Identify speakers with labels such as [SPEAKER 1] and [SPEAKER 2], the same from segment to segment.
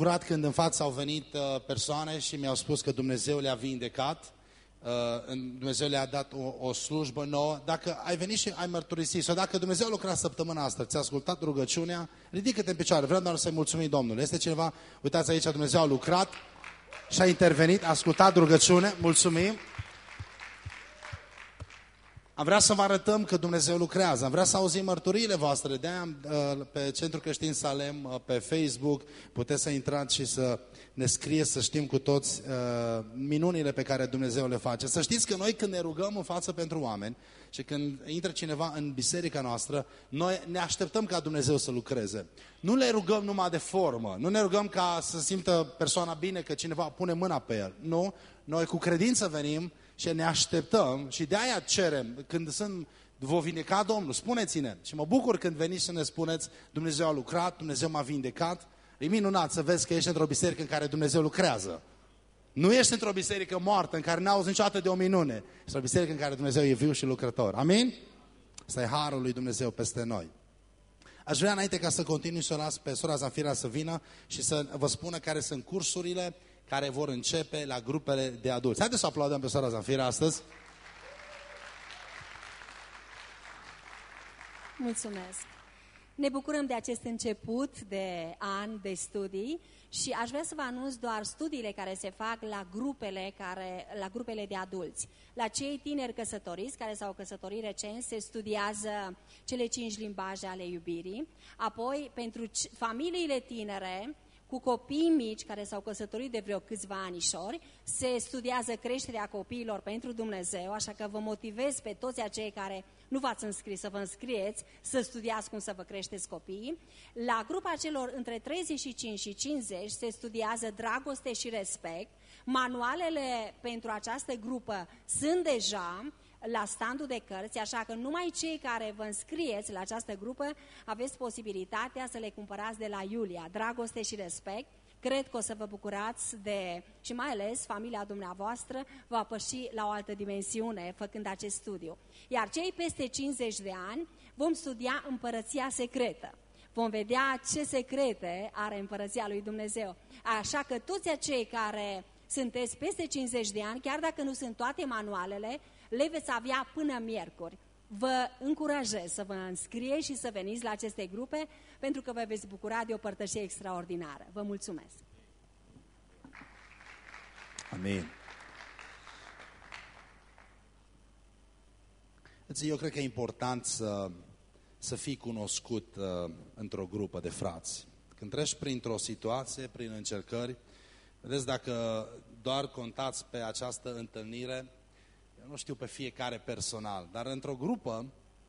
[SPEAKER 1] bucurat când în față au venit uh, persoane și mi-au spus că Dumnezeu le-a vindecat, uh, Dumnezeu le-a dat o, o slujbă nouă. Dacă ai venit și ai mărturisit, sau dacă Dumnezeu a lucrat săptămâna asta, ți-a ascultat rugăciunea, ridică-te în picioare, vreau doar să-i mulțumim Domnului. Este cineva, uitați aici, Dumnezeu a lucrat și a intervenit, a ascultat rugăciune, mulțumim. Am vrea să vă arătăm că Dumnezeu lucrează, am vrea să auzim mărturiile voastre. de uh, pe Centrul Creștin Salem, uh, pe Facebook, puteți să intrați și să ne scrie, să știm cu toți uh, minunile pe care Dumnezeu le face. Să știți că noi când ne rugăm în față pentru oameni și când intră cineva în biserica noastră, noi ne așteptăm ca Dumnezeu să lucreze. Nu le rugăm numai de formă, nu ne rugăm ca să simtă persoana bine că cineva pune mâna pe el. Nu, noi cu credință venim și ne așteptăm și de aia cerem, când sunt, vă vindeca Domnul, spuneți-ne. Și mă bucur când veniți să ne spuneți, Dumnezeu a lucrat, Dumnezeu m-a vindecat. E minunat să vezi că ești într-o biserică în care Dumnezeu lucrează. Nu ești într-o biserică moartă în care n-auzi niciodată de o minune. Ești într-o biserică în care Dumnezeu e viu și lucrător. Amin? Asta e harul lui Dumnezeu peste noi. Aș vrea înainte ca să continui să o las pe sora Zafira să vină și să vă spună care sunt cursurile care vor începe la grupele de adulți. Haideți să aplaudăm pe sora Zafira astăzi.
[SPEAKER 2] Mulțumesc! Ne bucurăm de acest început de an de studii și aș vrea să vă anunț doar studiile care se fac la grupele, care, la grupele de adulți. La cei tineri căsătoriți care s-au căsătorit recent se studiază cele cinci limbaje ale iubirii. Apoi, pentru familiile tinere, cu copii mici care s-au căsătorit de vreo câțiva anișori, se studiază creșterea copiilor pentru Dumnezeu, așa că vă motivez pe toți acei care nu v-ați înscris să vă înscrieți, să studiați cum să vă creșteți copiii. La grupa celor între 35 și 50 se studiază dragoste și respect. Manualele pentru această grupă sunt deja, la standul de cărți, așa că numai cei care vă înscrieți la această grupă aveți posibilitatea să le cumpărați de la Iulia. Dragoste și respect. Cred că o să vă bucurați de, și mai ales familia dumneavoastră va păși la o altă dimensiune făcând acest studiu. Iar cei peste 50 de ani vom studia împărăția secretă. Vom vedea ce secrete are împărăția lui Dumnezeu. Așa că toți acei care sunteți peste 50 de ani, chiar dacă nu sunt toate manualele, le veți avea până miercuri. Vă încurajez să vă înscrie și să veniți la aceste grupe pentru că vă veți bucura de o părtășie extraordinară. Vă mulțumesc!
[SPEAKER 1] Amin. Eu cred că e important să, să fii cunoscut uh, într-o grupă de frați. Când treci printr-o situație, prin încercări, vedeți dacă doar contați pe această întâlnire, eu nu știu pe fiecare personal, dar într-o grupă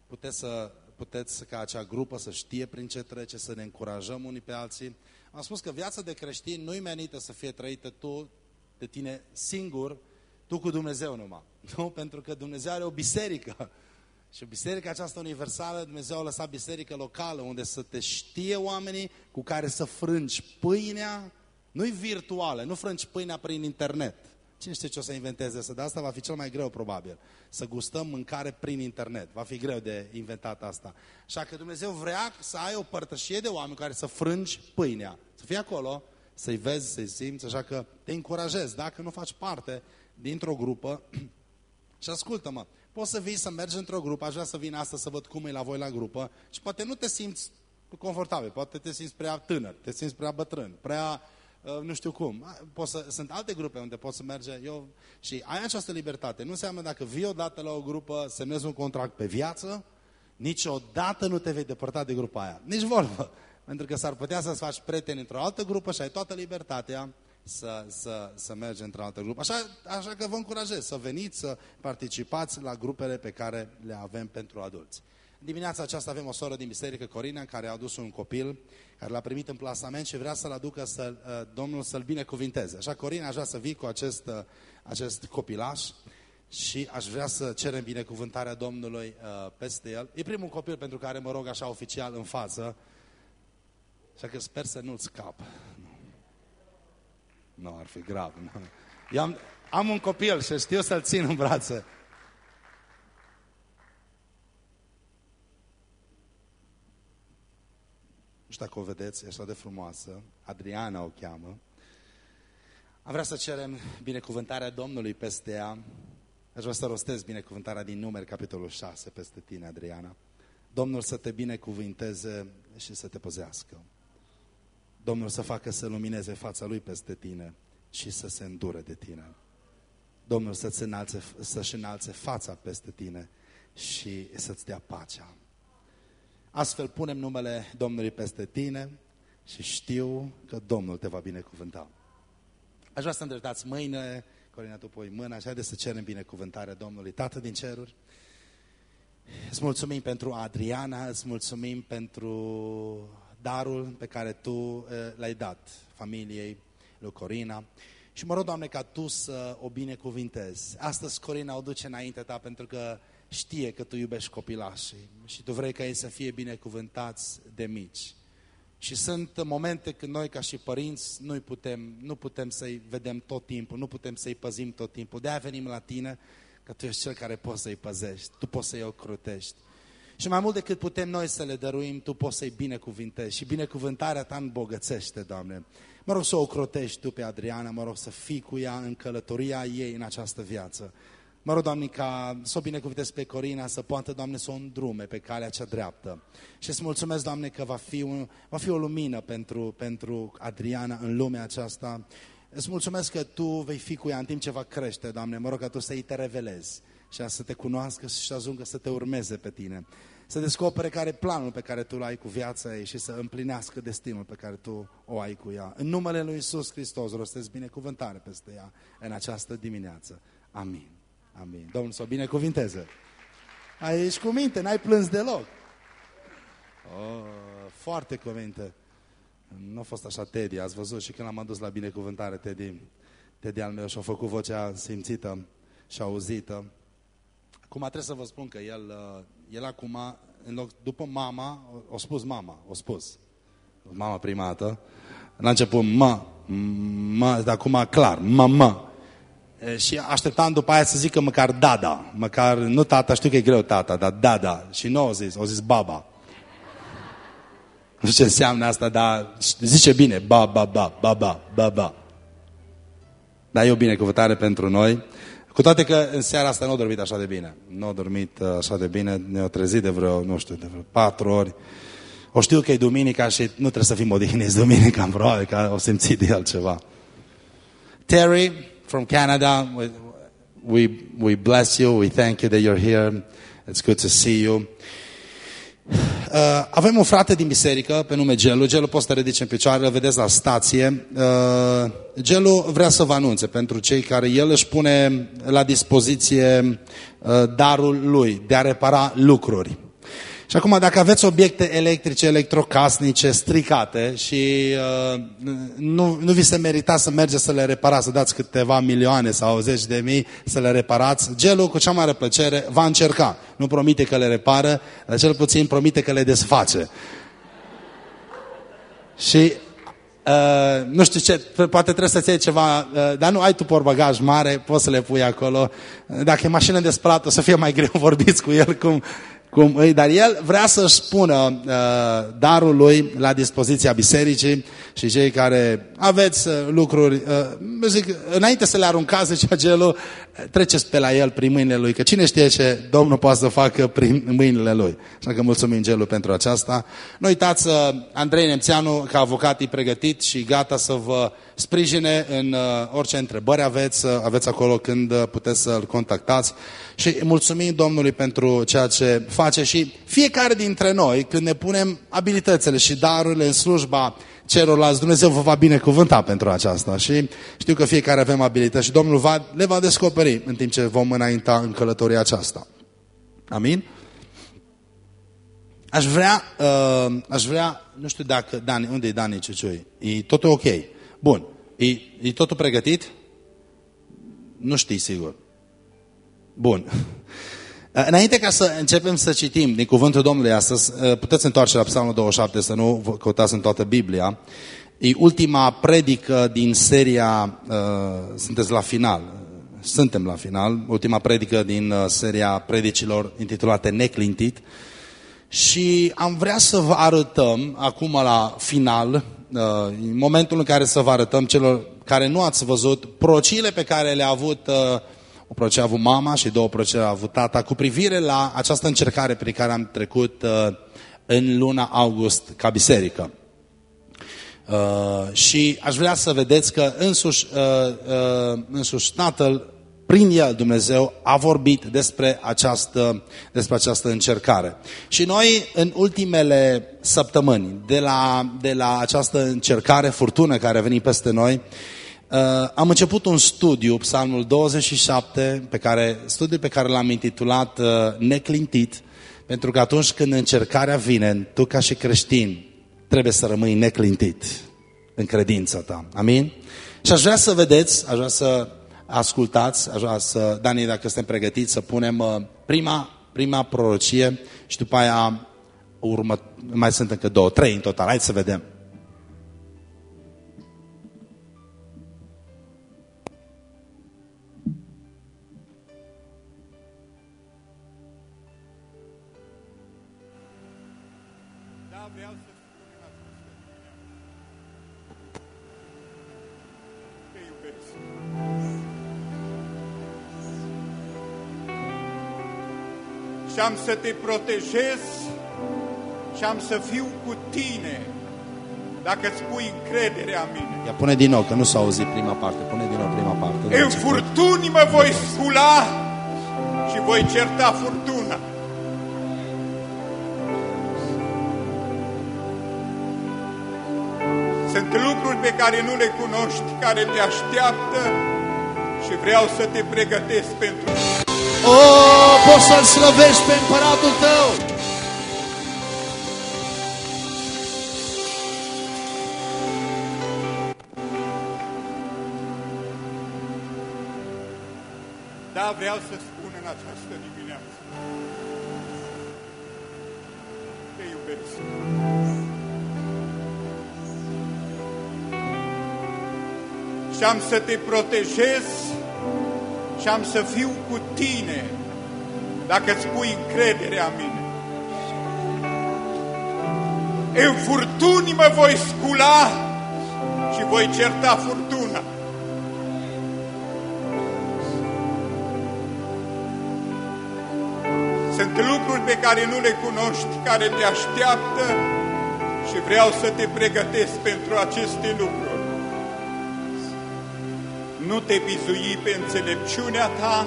[SPEAKER 1] puteți, să, puteți ca acea grupă să știe prin ce trece, să ne încurajăm unii pe alții. Am spus că viața de creștin nu-i menită să fie trăită tu, de tine singur, tu cu Dumnezeu numai. Nu? Pentru că Dumnezeu are o biserică. Și biserica aceasta universală, Dumnezeu a lăsat biserică locală, unde să te știe oamenii cu care să frângi pâinea, nu-i virtuală, nu frângi pâinea prin internet. Cine știe ce o să inventeze asta? De asta va fi cel mai greu, probabil. Să gustăm mâncare prin internet. Va fi greu de inventat asta. Așa că Dumnezeu vrea să ai o părtășie de oameni care să frângi pâinea. Să fii acolo, să-i vezi, să-i simți. Așa că te încurajez. Dacă nu faci parte dintr-o grupă, și ascultă-mă, poți să vii să mergi într-o grupă, aș vrea să vin asta să văd cum e la voi la grupă și poate nu te simți confortabil, poate te simți prea tânăr, te simți prea bătrân, prea Uh, nu știu cum. Poți să, sunt alte grupe unde poți să merge eu, și ai această libertate. Nu înseamnă dacă vii odată la o grupă, semnezi un contract pe viață, niciodată nu te vei depărta de grupa aia. Nici vorbă. Pentru că s-ar putea să-ți faci prieteni într-o altă grupă și ai toată libertatea să, să, să mergi într-o altă grupă. Așa, așa că vă încurajez să veniți, să participați la grupele pe care le avem pentru adulți. Dimineața aceasta avem o soră din biserică, Corina, care a adus un copil care l-a primit în plasament și vrea să-l aducă să, uh, Domnul să-l binecuvinteze. Așa, Corina, aș vrea să vii cu acest, uh, acest copilaș și aș vrea să cerem binecuvântarea Domnului uh, peste el. E primul copil pentru care mă rog așa oficial în față, așa că sper să nu-l scap. Nu. nu, ar fi grav. Nu. Eu am, am un copil și știu să-l țin în brațe. Știu dacă o vedeți, e așa de frumoasă. Adriana o cheamă. Am vrea să cerem binecuvântarea Domnului peste ea. Aș vrea să rostez binecuvântarea din numeri, capitolul 6, peste tine, Adriana. Domnul să te binecuvinteze și să te păzească. Domnul să facă să lumineze fața Lui peste tine și să se îndure de tine. Domnul să-ți înalțe, să-și înalțe fața peste tine și să-ți dea pacea. Astfel punem numele Domnului peste tine și știu că Domnul te va binecuvânta. Aș vrea să îndreptați mâine, Corina, tu pui mâna, așa de să cerem binecuvântarea Domnului. Tată din ceruri, îți mulțumim pentru Adriana, îți mulțumim pentru darul pe care Tu eh, l-ai dat familiei lui Corina. Și mă rog, Doamne, ca Tu să o binecuvintezi. Astăzi Corina o duce înainte Ta pentru că știe că Tu iubești copilașii și Tu vrei ca ei să fie binecuvântați de mici. Și sunt momente când noi ca și părinți nu putem, nu putem să-i vedem tot timpul, nu putem să-i păzim tot timpul. De-aia venim la tine, că Tu ești Cel care poți să-i păzești, Tu poți să-i ocrutești. Și mai mult decât putem noi să le dăruim, Tu poți să-i binecuvintezi. Și binecuvântarea Ta îmbogățește, Doamne. Mă rog să o crotești Tu pe Adriana, mă rog să fii cu ea în călătoria ei în această viață. Mă rog, Doamne, ca să o binecuvântez pe Corina, să poată, Doamne, să o îndrume pe calea cea dreaptă. Și îți mulțumesc, Doamne, că va fi, un, va fi o lumină pentru, pentru Adriana în lumea aceasta. Îți mulțumesc că Tu vei fi cu ea în timp ce va crește, Doamne. Mă rog ca Tu să-i te revelezi și să te cunoască și să ajungă să te urmeze pe Tine. Să descopere care e planul pe care Tu l-ai cu viața ei și să împlinească destinul pe care Tu o ai cu ea. În numele Lui Iisus Hristos rostez binecuvântare peste ea în această dimineață. Amin. Amin. Domnul să o binecuvinteze. Ai, ești cu minte, n-ai plâns deloc. Oh, foarte cu minte. Nu a fost așa Teddy, ați văzut și când l-am adus la binecuvântare Teddy, Teddy al meu și-a făcut vocea simțită și auzită. Acum trebuie să vă spun că el, uh, el acum, în loc, după mama, o spus mama, o spus. Mama prima dată. La început, mă, mă, dar acum clar, mama și așteptam după aia să zică măcar dada. Măcar, nu tata, știu că e greu tata, dar dada. Și nu au zis, au zis baba. Nu știu ce înseamnă asta, dar zice bine, ba, ba, ba, ba, ba, ba, ba. Dar e o binecuvântare pentru noi. Cu toate că în seara asta nu au dormit așa de bine. Nu au dormit uh, așa de bine, ne-au trezit de vreo, nu știu, de vreo patru ori. O știu că e duminica și nu trebuie să fim odihniți duminica, probabil că o simțit de altceva. Terry, from Canada. We, we bless you. We thank you that you're here. It's good to see you. Uh, avem un frate din biserică pe nume Gelu. Gelu poți să te ridici în picioare, îl vedeți la stație. Uh, Gelu vrea să vă anunțe pentru cei care el își pune la dispoziție uh, darul lui de a repara lucruri. Și acum, dacă aveți obiecte electrice, electrocasnice, stricate și uh, nu, nu vi se merita să mergeți să le reparați, să dați câteva milioane sau zeci de mii să le reparați, gelul cu cea mare plăcere va încerca. Nu promite că le repară, dar cel puțin promite că le desface. Și Uh, nu știu ce, poate trebuie să-ți iei ceva, uh, dar nu ai tu porbagaj mare, poți să le pui acolo. Dacă e mașină de spălat, o să fie mai greu, vorbiți cu el cum, cum îi, dar el vrea să-și spună uh, darul lui la dispoziția bisericii și cei care aveți uh, lucruri, uh, zic, înainte să le aruncați, zicea gelul, treceți pe la el prin mâinile lui, că cine știe ce Domnul poate să facă prin mâinile lui. Așa că mulțumim gelul pentru aceasta. Nu uitați, uh, Andrei Nemțeanu, ca avocat, e pregătit și gata să vă sprijine în uh, orice întrebări aveți, uh, aveți acolo când uh, puteți să-l contactați. Și mulțumim Domnului pentru ceea ce face și fiecare dintre noi, când ne punem abilitățile și darurile în slujba celorlalți, Dumnezeu vă va binecuvânta pentru aceasta. Și știu că fiecare avem abilități și Domnul va, le va descoperi în timp ce vom înainta în călătoria aceasta. Amin? Aș vrea, uh, aș vrea, nu știu dacă, Dani, unde e Dani Ciuciui? E totul ok. Bun. E, e totul pregătit? Nu știi sigur. Bun. Înainte ca să începem să citim din cuvântul Domnului astăzi, puteți întoarce la Psalmul 27, să nu vă căutați în toată Biblia. E ultima predică din seria, uh, sunteți la final, suntem la final, ultima predică din uh, seria predicilor intitulate Neclintit. Și am vrea să vă arătăm, acum la final, uh, în momentul în care să vă arătăm celor care nu ați văzut, prociile pe care le-a avut, uh, o procie a avut mama și două procii a avut tata, cu privire la această încercare prin care am trecut uh, în luna august ca biserică. Uh, și aș vrea să vedeți că însuși, uh, uh, însuși Tatăl, prin el Dumnezeu, a vorbit despre această, despre această încercare. Și noi, în ultimele săptămâni, de la, de la această încercare, furtună care a venit peste noi, uh, am început un studiu, Psalmul 27, pe care, studiul pe care l-am intitulat uh, Neclintit, pentru că atunci când încercarea vine, tu ca și creștin, trebuie să rămâi neclintit în credința ta. Amin? Și aș vrea să vedeți, aș vrea să ascultați, aș vrea să, Dani, dacă suntem pregătiți, să punem uh, prima, prima prorocie și după aia urmă, mai sunt încă două, trei în total. Hai să vedem.
[SPEAKER 3] Și am să te protejez și am să fiu cu tine dacă îți pui încrederea în mine.
[SPEAKER 1] Ia pune din nou, că nu s-a auzit prima parte. Pune din nou prima parte.
[SPEAKER 3] În furtuni mă voi scula și voi certa furtuna. Sunt lucruri pe care nu le cunoști, care te așteaptă și vreau să te pregătesc pentru
[SPEAKER 1] Oh, poți să-L slăvești pe împăratul tău.
[SPEAKER 3] Da, vreau să spun în această dimineață. Te iubesc. Și am să te protejez și am să fiu cu tine dacă îți pui încrederea în mine. În furtuni mă voi scula și voi certa furtuna. Sunt lucruri pe care nu le cunoști, care te așteaptă și vreau să te pregătesc pentru aceste lucruri. Nu te bizui pe înțelepciunea ta,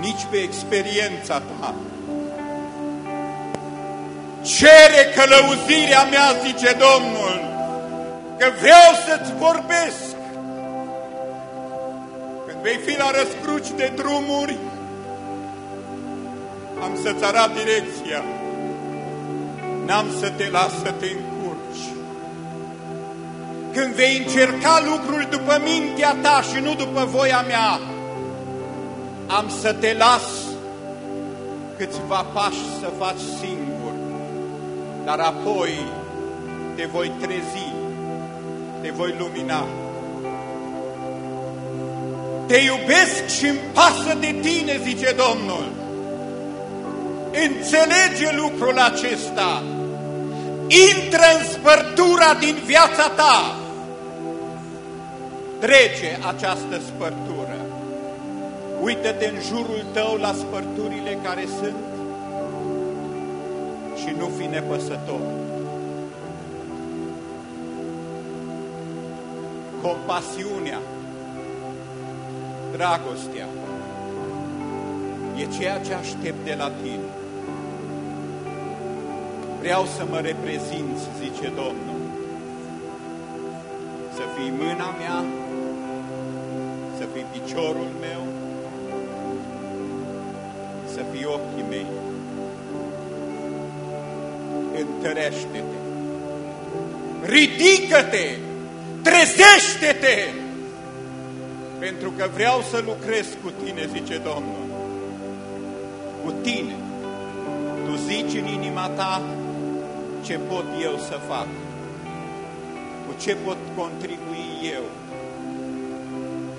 [SPEAKER 3] nici pe experiența ta. Cere călăuzirea mea, zice Domnul, că vreau să-ți vorbesc. Când vei fi la răscruci de drumuri, am să-ți arat direcția. N-am să te las să te încurci. Când vei încerca lucruri după mintea ta și nu după voia mea, am să te las câțiva pași să faci singur, dar apoi te voi trezi, te voi lumina. Te iubesc și îmi pasă de tine, zice Domnul. Înțelege lucrul acesta. Intră în spărtura din viața ta. Trece această spărtură. Uită-te în jurul tău la spărturile care sunt și nu fi nepăsător. Compasiunea, dragostea, e ceea ce aștept de la tine. Vreau să mă reprezinți, zice Domnul, să fii mâna mea, să fii piciorul meu, să fii ochii mei. Întărește-te, ridică-te, trezește-te, pentru că vreau să lucrez cu tine, zice Domnul. Cu tine. Tu zici în inima ta ce pot eu să fac, cu ce pot contribui eu.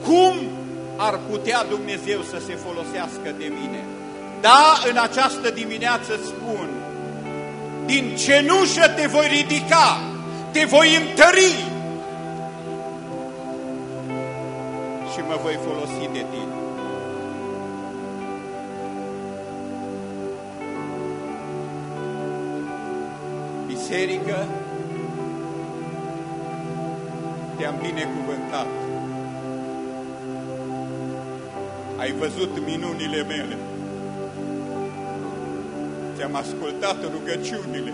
[SPEAKER 3] Cum ar putea Dumnezeu să se folosească de mine? Da, în această dimineață spun, din cenușă te voi ridica, te voi întări și mă voi folosi de tine. Biserică, te-am binecuvântat. Ai văzut minunile mele. Ți-am ascultat rugăciunile.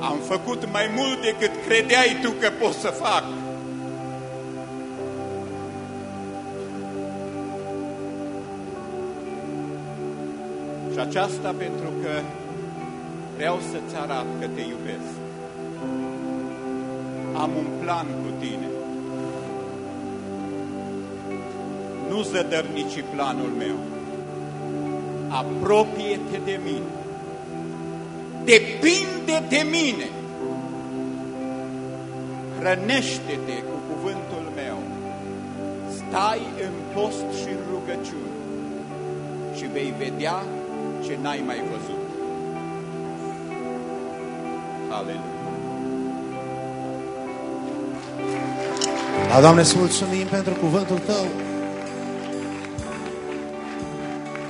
[SPEAKER 3] Am făcut mai mult decât credeai tu că poți să fac. Și aceasta pentru că vreau să-ți arăt că te iubesc. Am un plan cu tine. Nu zădărnici planul meu. Apropie-te de mine. Depinde de mine. Hrănește-te cu cuvântul meu. Stai în post și în rugăciune și vei vedea ce n-ai mai văzut. Aleluia.
[SPEAKER 1] Da, Doamne, să mulțumim pentru cuvântul Tău.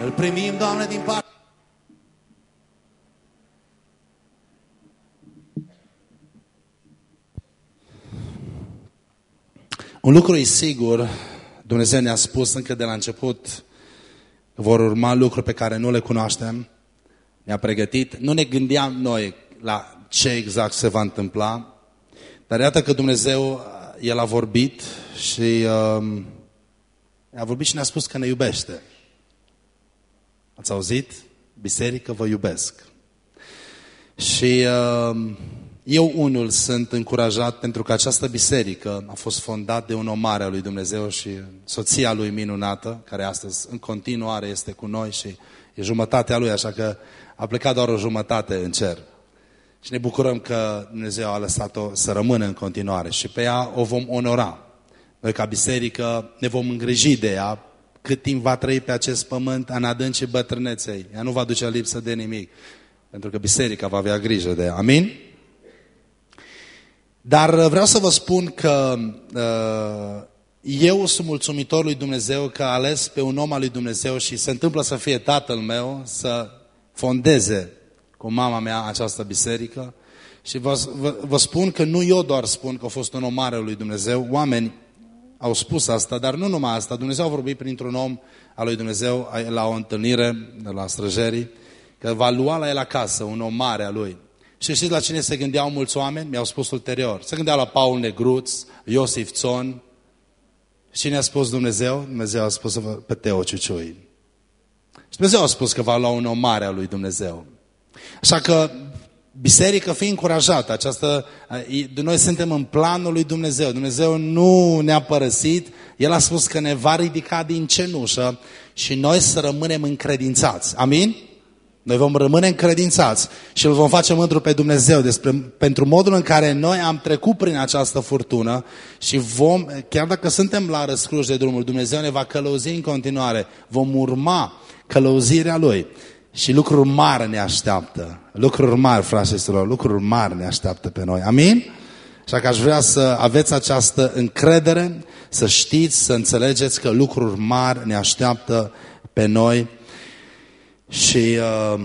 [SPEAKER 1] Îl primim, Doamne, din partea. Un lucru e sigur, Dumnezeu ne-a spus încă de la început că vor urma lucruri pe care nu le cunoaștem. Ne-a pregătit. Nu ne gândeam noi la ce exact se va întâmpla, dar iată că Dumnezeu, El a vorbit și uh, a vorbit și ne-a spus că ne iubește. Ați auzit? Biserică, vă iubesc. Și uh, eu unul sunt încurajat pentru că această biserică a fost fondată de un om mare al lui Dumnezeu și soția lui minunată, care astăzi în continuare este cu noi și e jumătatea lui, așa că a plecat doar o jumătate în cer. Și ne bucurăm că Dumnezeu a lăsat-o să rămână în continuare și pe ea o vom onora. Noi ca biserică ne vom îngriji de ea cât timp va trăi pe acest pământ în adâncii bătrâneței. Ea nu va duce lipsă de nimic, pentru că biserica va avea grijă de ea. Amin? Dar vreau să vă spun că uh, eu sunt mulțumitor lui Dumnezeu că a ales pe un om al lui Dumnezeu și se întâmplă să fie tatăl meu, să fondeze cu mama mea această biserică. Și vă, vă, vă spun că nu eu doar spun că a fost un om mare al lui Dumnezeu, oameni au spus asta, dar nu numai asta. Dumnezeu a vorbit printr-un om al lui Dumnezeu la o întâlnire de la străjerii, că va lua la el acasă un om mare al lui. Și știți la cine se gândeau mulți oameni? Mi-au spus ulterior. Se gândeau la Paul Negruț, Iosif Țon. Și cine a spus Dumnezeu? Dumnezeu a spus pe Teo Ciuciui. Și Dumnezeu a spus că va lua un om mare al lui Dumnezeu. Așa că biserică fi încurajată. Această, noi suntem în planul lui Dumnezeu. Dumnezeu nu ne-a părăsit. El a spus că ne va ridica din cenușă și noi să rămânem încredințați. Amin? Noi vom rămâne încredințați și îl vom face mândru pe Dumnezeu despre, pentru modul în care noi am trecut prin această furtună și vom, chiar dacă suntem la răscruș de drumul, Dumnezeu ne va călăuzi în continuare. Vom urma călăuzirea Lui. Și lucruri mari ne așteaptă. Lucruri mari, fraților, lucruri mari ne așteaptă pe noi. Amin? Așa că aș vrea să aveți această încredere, să știți, să înțelegeți că lucruri mari ne așteaptă pe noi și uh,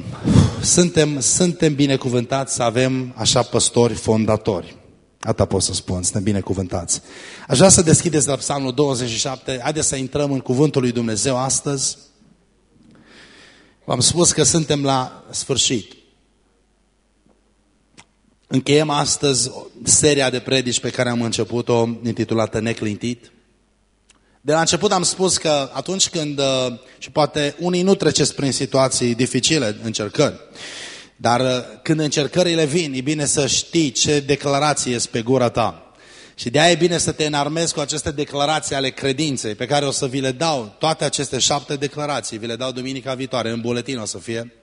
[SPEAKER 1] suntem, suntem binecuvântați să avem așa păstori fondatori. Asta pot să spun, suntem binecuvântați. Aș vrea să deschideți la psalmul 27, haideți să intrăm în cuvântul lui Dumnezeu astăzi. V-am spus că suntem la sfârșit. Încheiem astăzi seria de predici pe care am început-o, intitulată Neclintit. De la început am spus că atunci când, uh, și poate unii nu treceți prin situații dificile, încercări, dar uh, când încercările vin, e bine să știi ce declarație este pe gura ta. Și de aia e bine să te înarmezi cu aceste declarații ale credinței, pe care o să vi le dau, toate aceste șapte declarații, vi le dau duminica viitoare, în buletin o să fie.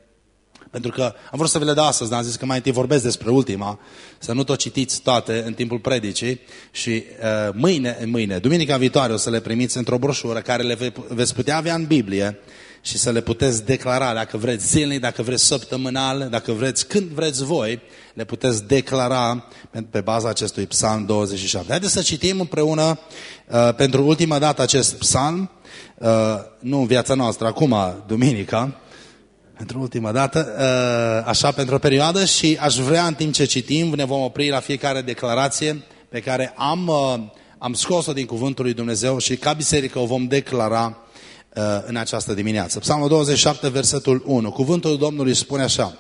[SPEAKER 1] Pentru că am vrut să vi le dau astăzi, dar am zis că mai întâi vorbesc despre ultima, să nu tot citiți toate în timpul predicii. Și uh, mâine, mâine, duminica viitoare o să le primiți într-o broșură care le ve veți putea avea în Biblie și să le puteți declara, dacă vreți zilnic, dacă vreți săptămânal, dacă vreți când vreți voi, le puteți declara pe baza acestui psalm 27. Haideți să citim împreună uh, pentru ultima dată acest psalm, uh, nu în viața noastră, acum, duminica, pentru ultima dată, uh, așa pentru o perioadă și aș vrea în timp ce citim, ne vom opri la fiecare declarație pe care am, uh, am scos-o din cuvântul lui Dumnezeu și ca biserică o vom declara uh, în această dimineață. Psalmul 27, versetul 1. Cuvântul Domnului spune așa.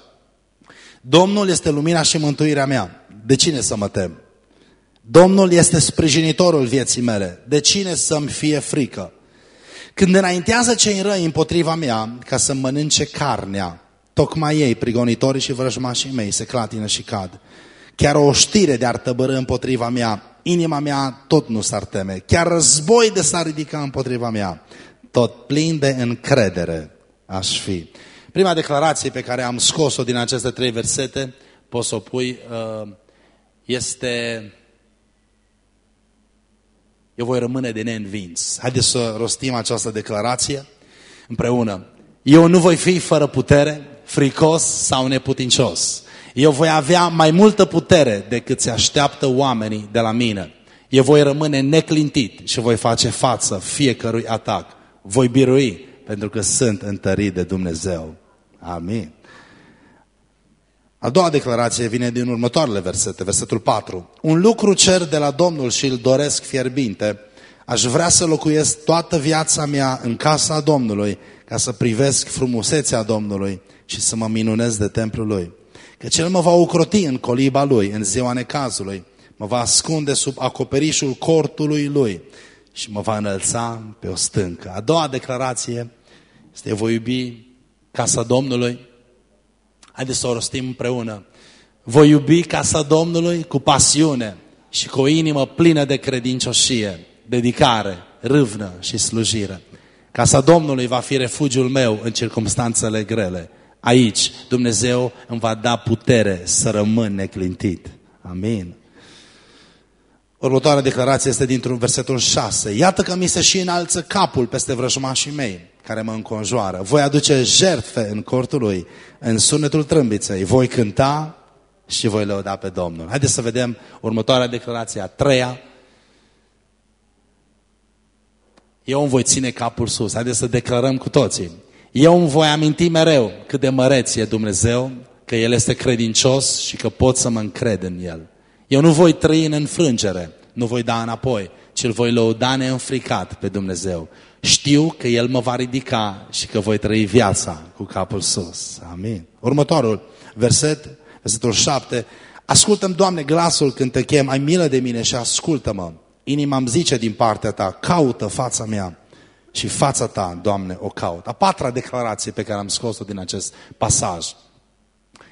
[SPEAKER 1] Domnul este lumina și mântuirea mea. De cine să mă tem? Domnul este sprijinitorul vieții mele. De cine să-mi fie frică? Când înaintează cei răi împotriva mea ca să mănânce carnea, tocmai ei, prigonitorii și vrăjmașii mei, se clatină și cad. Chiar o știre de ar tăbără împotriva mea, inima mea tot nu s-ar teme. Chiar război de s-ar ridica împotriva mea, tot plin de încredere aș fi. Prima declarație pe care am scos-o din aceste trei versete, poți să o pui, uh, este eu voi rămâne de neînvins. Haideți să rostim această declarație împreună. Eu nu voi fi fără putere, fricos sau neputincios. Eu voi avea mai multă putere decât se așteaptă oamenii de la mine. Eu voi rămâne neclintit și voi face față fiecărui atac. Voi birui pentru că sunt întărit de Dumnezeu. Amin. A doua declarație vine din următoarele versete, versetul 4. Un lucru cer de la Domnul și îl doresc fierbinte. Aș vrea să locuiesc toată viața mea în casa Domnului, ca să privesc frumusețea Domnului și să mă minunez de templul Lui. Că Cel mă va ucroti în coliba Lui, în ziua necazului, mă va ascunde sub acoperișul cortului Lui și mă va înălța pe o stâncă. A doua declarație este, voi iubi casa Domnului, Haideți să o rostim împreună. Voi iubi casa Domnului cu pasiune și cu o inimă plină de credincioșie, dedicare, râvnă și slujire. Casa Domnului va fi refugiul meu în circumstanțele grele. Aici Dumnezeu îmi va da putere să rămân neclintit. Amin. Următoarea declarație este dintr-un versetul 6. Iată că mi se și înalță capul peste vrăjmașii mei care mă înconjoară. Voi aduce jertfe în cortul lui, în sunetul trâmbiței. Voi cânta și voi lăuda pe Domnul. Haideți să vedem următoarea declarație, a treia. Eu îmi voi ține capul sus. Haideți să declarăm cu toții. Eu îmi voi aminti mereu cât de măreț e Dumnezeu, că El este credincios și că pot să mă încred în El. Eu nu voi trăi în înfrângere, nu voi da înapoi, ci îl voi lăuda neînfricat pe Dumnezeu. Știu că El mă va ridica și că voi trăi viața cu capul sus. Amin. Următorul verset, versetul 7. Ascultă-mi, Doamne, glasul când te chem, ai milă de mine și ascultă-mă. Inima îmi zice din partea ta, caută fața mea și fața ta, Doamne, o caut. A patra declarație pe care am scos-o din acest pasaj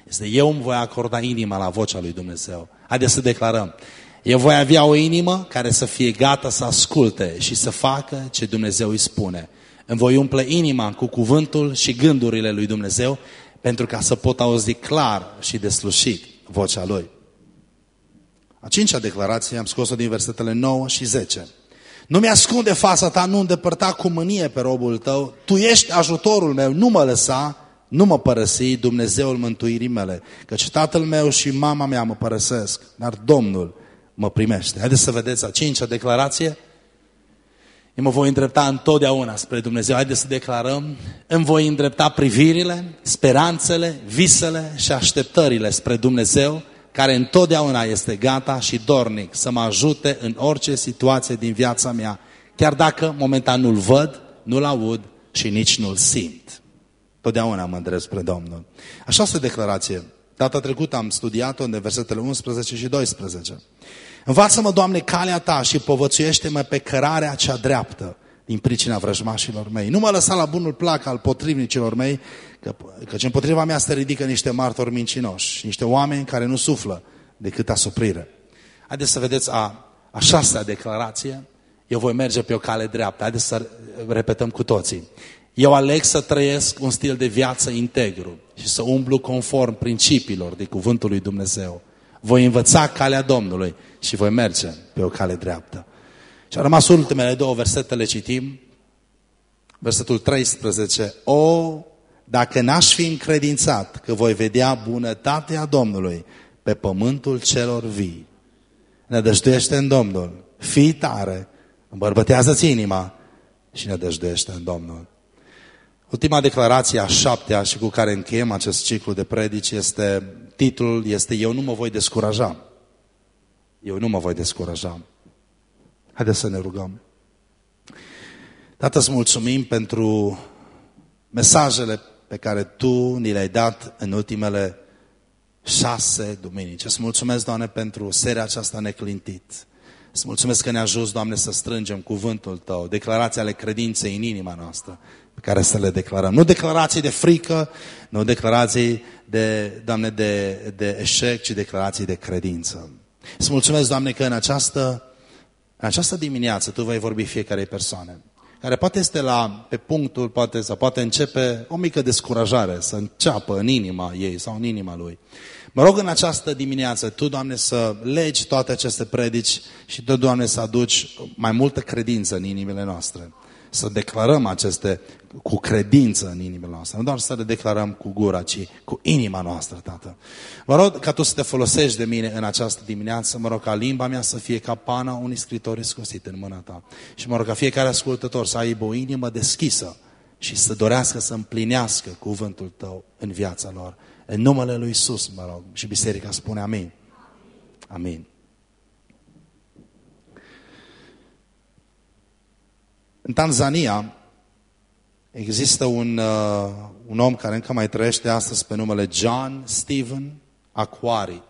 [SPEAKER 1] este eu îmi voi acorda inima la vocea lui Dumnezeu. Haideți să declarăm. Eu voi avea o inimă care să fie gata să asculte și să facă ce Dumnezeu îi spune. Îmi voi umple inima cu cuvântul și gândurile lui Dumnezeu pentru ca să pot auzi clar și deslușit vocea Lui. A cincea declarație am scos-o din versetele 9 și 10. Nu mi-ascunde fața ta, nu îndepărta cu mânie pe robul tău, tu ești ajutorul meu, nu mă lăsa, nu mă părăsi, Dumnezeul mântuirii mele, căci tatăl meu și mama mea mă părăsesc, dar Domnul mă primește. Haideți să vedeți a cincea declarație. Eu mă voi îndrepta întotdeauna spre Dumnezeu. Haideți să declarăm. Îmi voi îndrepta privirile, speranțele, visele și așteptările spre Dumnezeu, care întotdeauna este gata și dornic să mă ajute în orice situație din viața mea, chiar dacă momentan nu-L văd, nu-L aud și nici nu-L simt. Totdeauna mă îndrept spre Domnul. Așa este declarație. Data trecută am studiat-o în versetele 11 și 12. Învață-mă, Doamne, calea Ta și povățuiește-mă pe cărarea cea dreaptă din pricina vrăjmașilor mei. Nu mă lăsa la bunul plac al potrivnicilor mei, că, căci împotriva mea se ridică niște martori mincinoși, niște oameni care nu suflă decât asuprire. Haideți să vedeți a, a șasea declarație. Eu voi merge pe o cale dreaptă. Haideți să repetăm cu toții. Eu aleg să trăiesc un stil de viață integru și să umblu conform principiilor de cuvântul lui Dumnezeu. Voi învăța calea Domnului și voi merge pe o cale dreaptă. Și a rămas ultimele două versete, le citim. Versetul 13. O, dacă n-aș fi încredințat că voi vedea bunătatea Domnului pe pământul celor vii. Ne dăjduiește în Domnul. Fii tare, îmbărbătează-ți inima și ne dăjduiește în Domnul. Ultima declarație a șaptea și cu care încheiem acest ciclu de predici este, titlul este Eu nu mă voi descuraja. Eu nu mă voi descuraja. Haideți să ne rugăm. Tată, îți mulțumim pentru mesajele pe care Tu ni le-ai dat în ultimele șase duminici. Îți mulțumesc, Doamne, pentru seria aceasta neclintit. Îți mulțumesc că ne ajuns, Doamne, să strângem cuvântul Tău, declarații ale credinței în inima noastră, pe care să le declarăm. Nu declarații de frică, nu declarații de, Doamne, de, de eșec, ci declarații de credință. Îți mulțumesc, Doamne, că în această, în această dimineață Tu vei vorbi fiecare persoană care poate este la, pe punctul, poate, sau poate începe o mică descurajare, să înceapă în inima ei sau în inima lui. Mă rog în această dimineață, Tu, Doamne, să legi toate aceste predici și Tu, Doamne, să aduci mai multă credință în inimile noastre. Să declarăm aceste cu credință în inimile noastre. Nu doar să le declarăm cu gura, ci cu inima noastră, Tată. Mă rog ca Tu să te folosești de mine în această dimineață. Mă rog ca limba mea să fie ca pana unui scritor scosit în mâna Ta. Și mă rog ca fiecare ascultător să aibă o inimă deschisă și să dorească să împlinească cuvântul Tău în viața lor. În numele Lui Isus, mă rog, și biserica spune amin. Amin. În Tanzania există un, uh, un om care încă mai trăiește astăzi pe numele John Stephen Aquari.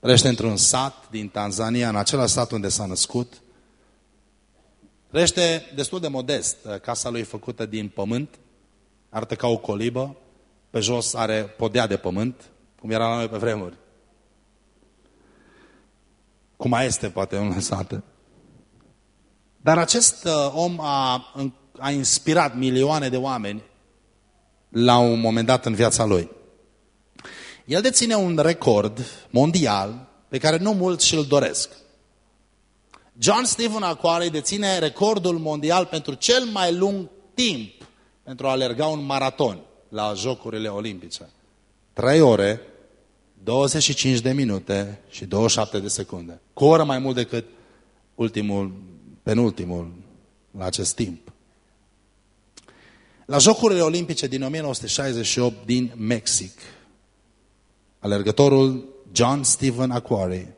[SPEAKER 1] Trăiește într-un sat din Tanzania, în același sat unde s-a născut. Trăiește destul de modest. Casa lui e făcută din pământ, arată ca o colibă, pe jos are podea de pământ, cum era la noi pe vremuri. Cum mai este, poate, în sate. Dar acest uh, om a, a inspirat milioane de oameni la un moment dat în viața lui. El deține un record mondial pe care nu mulți și-l doresc. John Stephen Aquari deține recordul mondial pentru cel mai lung timp pentru a alerga un maraton la Jocurile Olimpice. 3 ore, 25 de minute și 27 de secunde. Cu o oră mai mult decât ultimul, penultimul la acest timp. La Jocurile Olimpice din 1968 din Mexic, alergătorul John Stephen Aquari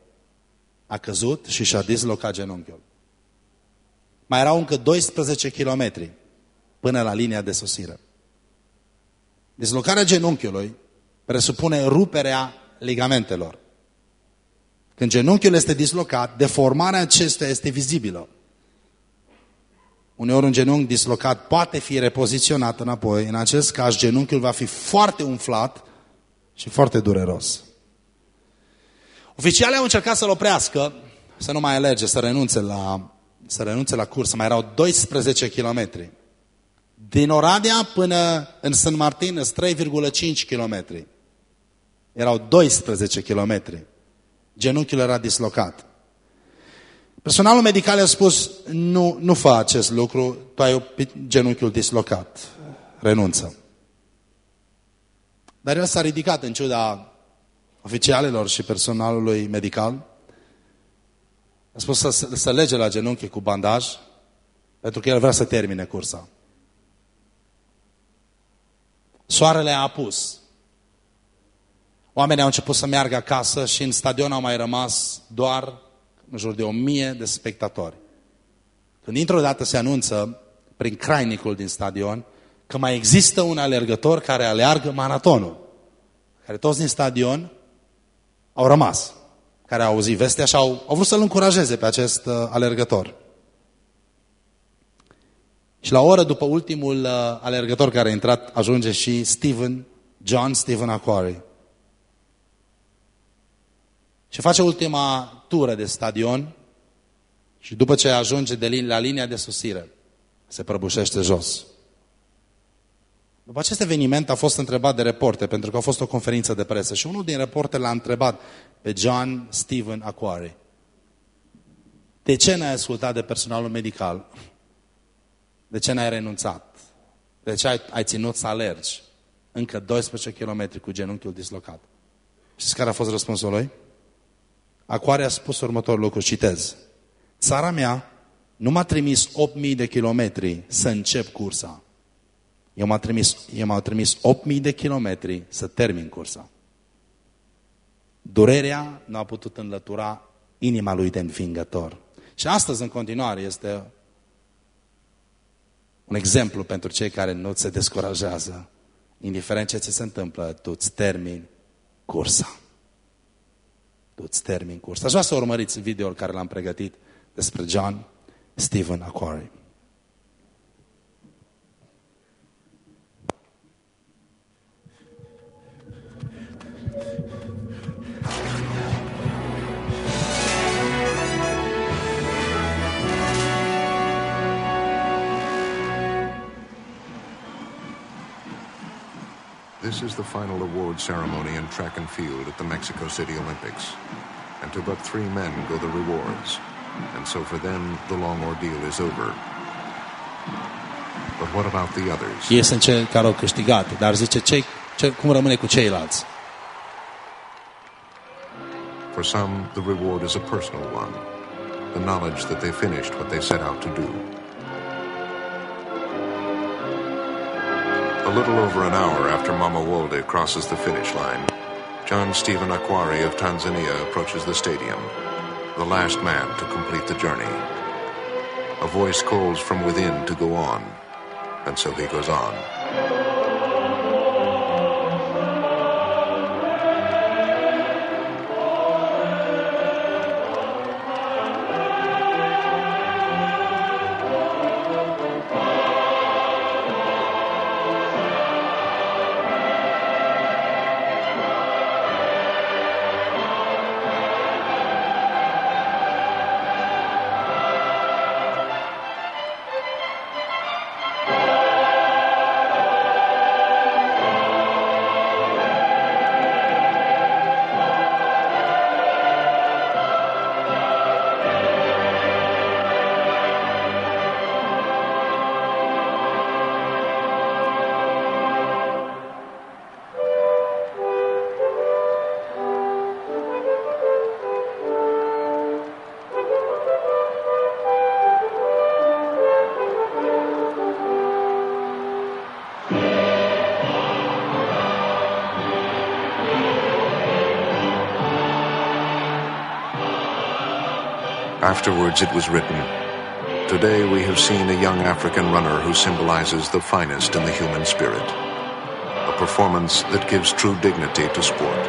[SPEAKER 1] a căzut și și-a dislocat genunchiul. Mai erau încă 12 kilometri până la linia de sosire. Dislocarea genunchiului presupune ruperea ligamentelor. Când genunchiul este dislocat, deformarea acestuia este vizibilă. Uneori un genunchi dislocat poate fi repoziționat înapoi. În acest caz, genunchiul va fi foarte umflat și foarte dureros. Oficialii au încercat să-l oprească, să nu mai alerge, să renunțe la, să renunțe la cursă. Mai erau 12 kilometri. Din Oradea până în San Martin sunt 3,5 km. Erau 12 km. Genunchiul era dislocat. Personalul medical a spus, nu, nu fă acest lucru, tu ai genunchiul dislocat. Renunță. Dar el s-a ridicat în ciuda oficialilor și personalului medical. A spus să, să lege la genunchi cu bandaj, pentru că el vrea să termine cursa. Soarele a apus. Oamenii au început să meargă acasă și în stadion au mai rămas doar în jur de o mie de spectatori. Când dintr-o dată se anunță prin crainicul din stadion că mai există un alergător care aleargă maratonul, care toți din stadion au rămas, care au auzit vestea și au, au vrut să-l încurajeze pe acest uh, alergător. Și la o oră după ultimul uh, alergător care a intrat, ajunge și Stephen, John Stephen Aquari. Și face ultima tură de stadion și după ce ajunge de lin la linia de susire, se prăbușește jos. După acest eveniment a fost întrebat de reporte, pentru că a fost o conferință de presă și unul din reporte l-a întrebat pe John Stephen Aquari. De ce n-ai ascultat de personalul medical? De ce n-ai renunțat? De ce ai, ai ținut să alergi? Încă 12 km cu genunchiul dislocat. Știți care a fost răspunsul lui? Acoare a spus următorul lucru, citez. Țara mea nu m-a trimis 8.000 de kilometri să încep cursa. Eu m-a trimis, eu m-a trimis 8.000 de kilometri să termin cursa. Durerea nu a putut înlătura inima lui de învingător. Și astăzi, în continuare, este un exemplu pentru cei care nu se descurajează. Indiferent ce ți se întâmplă, tu îți termini cursa. Tu îți termini cursa. Aș vrea să urmăriți videoul care l-am pregătit despre John Stephen Aquari.
[SPEAKER 4] This is the final award ceremony in track and field at the Mexico City Olympics. And to but three men go the rewards. And so for them, the long ordeal is over. But what about the others?
[SPEAKER 1] Ei sunt cei care au câștigat, dar zice, ce, ce, cum rămâne cu ceilalți?
[SPEAKER 4] For some, the reward is a personal one. The knowledge that they finished what they set out to do. A little over an hour after Mama Walde crosses the finish line, John Stephen Aquari of Tanzania approaches the stadium, the last man to complete the journey. A voice calls from within to go on, and so he goes on. Afterwards, it was written Today we have seen a young African runner who symbolizes the finest in the human spirit. A performance that gives true dignity to sport.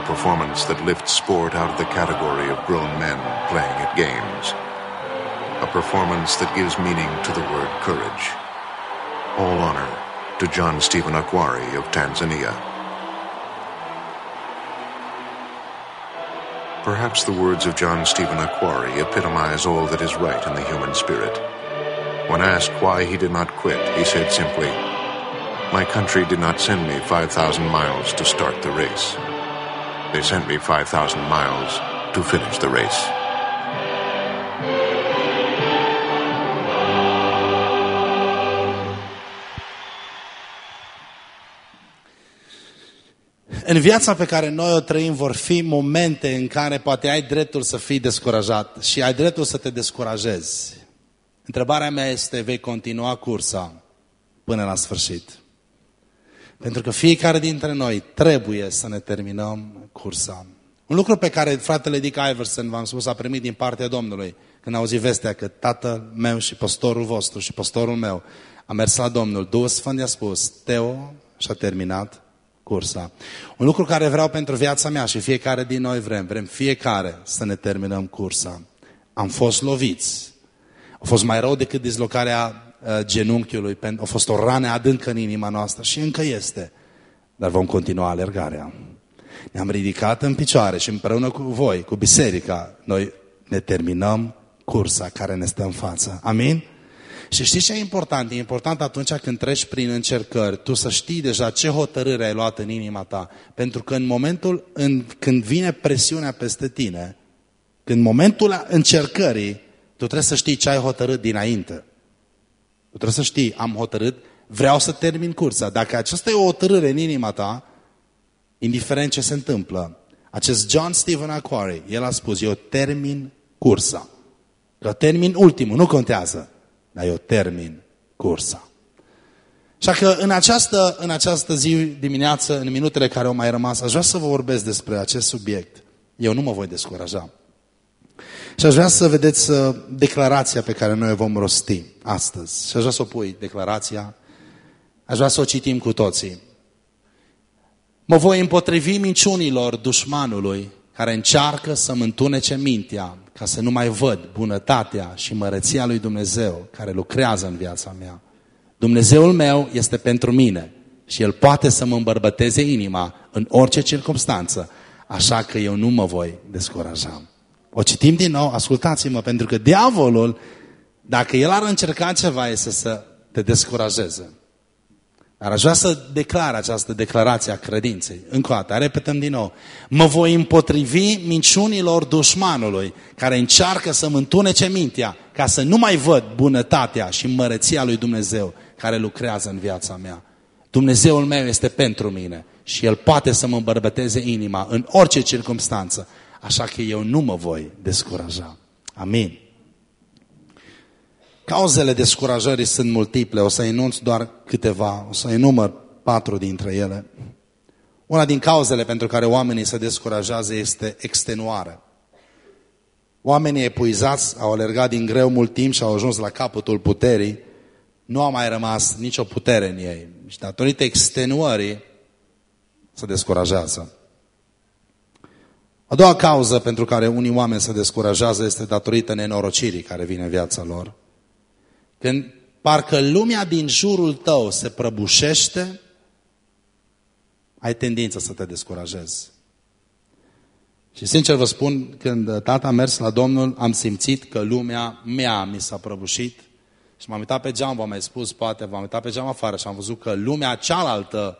[SPEAKER 4] A performance that lifts sport out of the category of grown men playing at games. A performance that gives meaning to the word courage. All honor to John Stephen Aquari of Tanzania. Perhaps the words of John Stephen Aquari epitomize all that is right in the human spirit. When asked why he did not quit, he said simply, My country did not send me 5,000 miles to start the race. They sent me 5,000 miles to finish the race.
[SPEAKER 1] În viața pe care noi o trăim vor fi momente în care poate ai dreptul să fii descurajat și ai dreptul să te descurajezi. Întrebarea mea este, vei continua cursa până la sfârșit? Pentru că fiecare dintre noi trebuie să ne terminăm cursa. Un lucru pe care fratele Dick Iverson, v-am spus, a primit din partea Domnului, când a auzit vestea că tatăl meu și pastorul vostru și pastorul meu a mers la Domnul, Duhul Sfânt i-a spus, Teo și-a terminat cursa. Un lucru care vreau pentru viața mea și fiecare din noi vrem, vrem fiecare să ne terminăm cursa. Am fost loviți. A fost mai rău decât dislocarea uh, genunchiului, a fost o rană adâncă în inima noastră și încă este. Dar vom continua alergarea. Ne-am ridicat în picioare și împreună cu voi, cu biserica, noi ne terminăm cursa care ne stă în față. Amin? Și știi ce e important? E important atunci când treci prin încercări, tu să știi deja ce hotărâre ai luat în inima ta. Pentru că în momentul în, când vine presiunea peste tine, când momentul încercării, tu trebuie să știi ce ai hotărât dinainte. trebuie să știi, am hotărât, vreau să termin cursa. Dacă aceasta e o hotărâre în inima ta, indiferent ce se întâmplă, acest John Stephen Aquari, el a spus, eu termin cursa. Eu termin ultimul, nu contează, dar eu termin cursa. Așa că în această, în această zi dimineață, în minutele care au mai rămas, aș vrea să vă vorbesc despre acest subiect. Eu nu mă voi descuraja. Și aș vrea să vedeți uh, declarația pe care noi o vom rosti astăzi. Și aș vrea să o pui, declarația. Aș vrea să o citim cu toții. Mă voi împotrivi minciunilor dușmanului care încearcă să-mi întunece mintea ca să nu mai văd bunătatea și măreția lui Dumnezeu care lucrează în viața mea. Dumnezeul meu este pentru mine și El poate să mă îmbărbăteze inima în orice circunstanță, așa că eu nu mă voi descuraja. O citim din nou, ascultați-mă, pentru că diavolul, dacă el ar încerca ceva, este să te descurajeze. Dar aș vrea să declar această declarație a credinței. Încă o dată, repetăm din nou. Mă voi împotrivi minciunilor dușmanului care încearcă să mă întunece mintea ca să nu mai văd bunătatea și măreția lui Dumnezeu care lucrează în viața mea. Dumnezeul meu este pentru mine și El poate să mă îmbărbăteze inima în orice circunstanță. Așa că eu nu mă voi descuraja. Amin. Cauzele descurajării sunt multiple, o să enunț doar câteva, o să enumăr patru dintre ele. Una din cauzele pentru care oamenii se descurajează este extenuare. Oamenii epuizați au alergat din greu mult timp și au ajuns la capătul puterii, nu a mai rămas nicio putere în ei. Și datorită extenuării se descurajează. A doua cauză pentru care unii oameni se descurajează este datorită nenorocirii care vine în viața lor. Când parcă lumea din jurul tău se prăbușește, ai tendință să te descurajezi. Și sincer vă spun, când tata a mers la Domnul, am simțit că lumea mea mi s-a prăbușit și m-am uitat pe geam, v-am mai spus, poate, v-am uitat pe geam afară și am văzut că lumea cealaltă,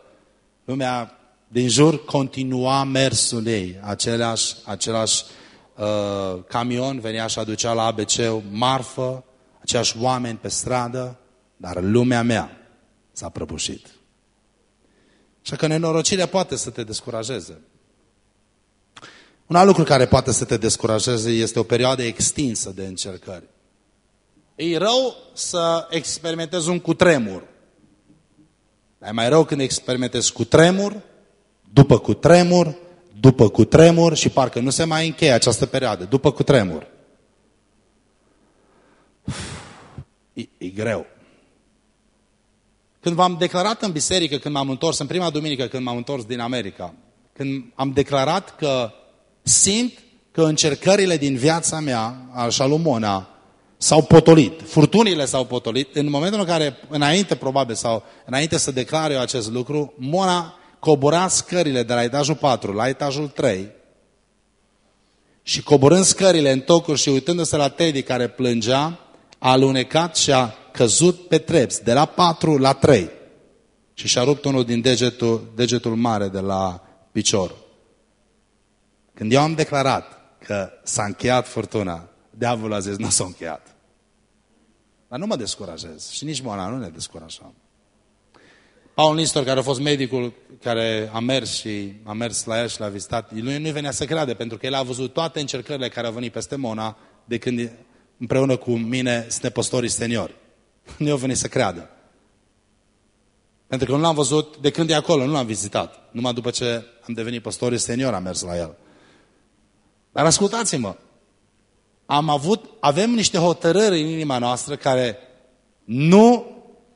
[SPEAKER 1] lumea din jur continua mersul ei. Același, același uh, camion venea și aducea la ABC marfă, aceiași oameni pe stradă, dar lumea mea s-a prăbușit. Așa că nenorocirea poate să te descurajeze. Un alt lucru care poate să te descurajeze este o perioadă extinsă de încercări. E rău să experimentezi un cutremur. Dar e mai rău când experimentezi cutremur, după cutremur, după cutremur și parcă nu se mai încheie această perioadă, după cutremur. E, e greu. Când v-am declarat în biserică, când m-am întors, în prima duminică când m-am întors din America, când am declarat că simt că încercările din viața mea, așa lui Mona, s-au potolit, furtunile s-au potolit, în momentul în care, înainte probabil, sau înainte să declar eu acest lucru, Mona cobora scările de la etajul 4 la etajul 3 și coborând scările în tocuri și uitându-se la Teddy care plângea, a alunecat și a căzut pe trepți, de la 4 la 3. Și și-a rupt unul din degetul, degetul mare de la picior. Când eu am declarat că s-a încheiat furtuna, diavolul a zis, nu s-a încheiat. Dar nu mă descurajez și nici Moana nu ne descurajăm. Paul Nistor, care a fost medicul care a mers și a mers la el și l-a vizitat, lui nu venea să creade, pentru că el a văzut toate încercările care au venit peste Mona de când împreună cu mine suntem păstorii seniori. Nu i-au venit să creadă. Pentru că nu l-am văzut de când e acolo, nu l-am vizitat. Numai după ce am devenit păstorii seniori am mers la el. Dar ascultați-mă, am avut, avem niște hotărâri în inima noastră care nu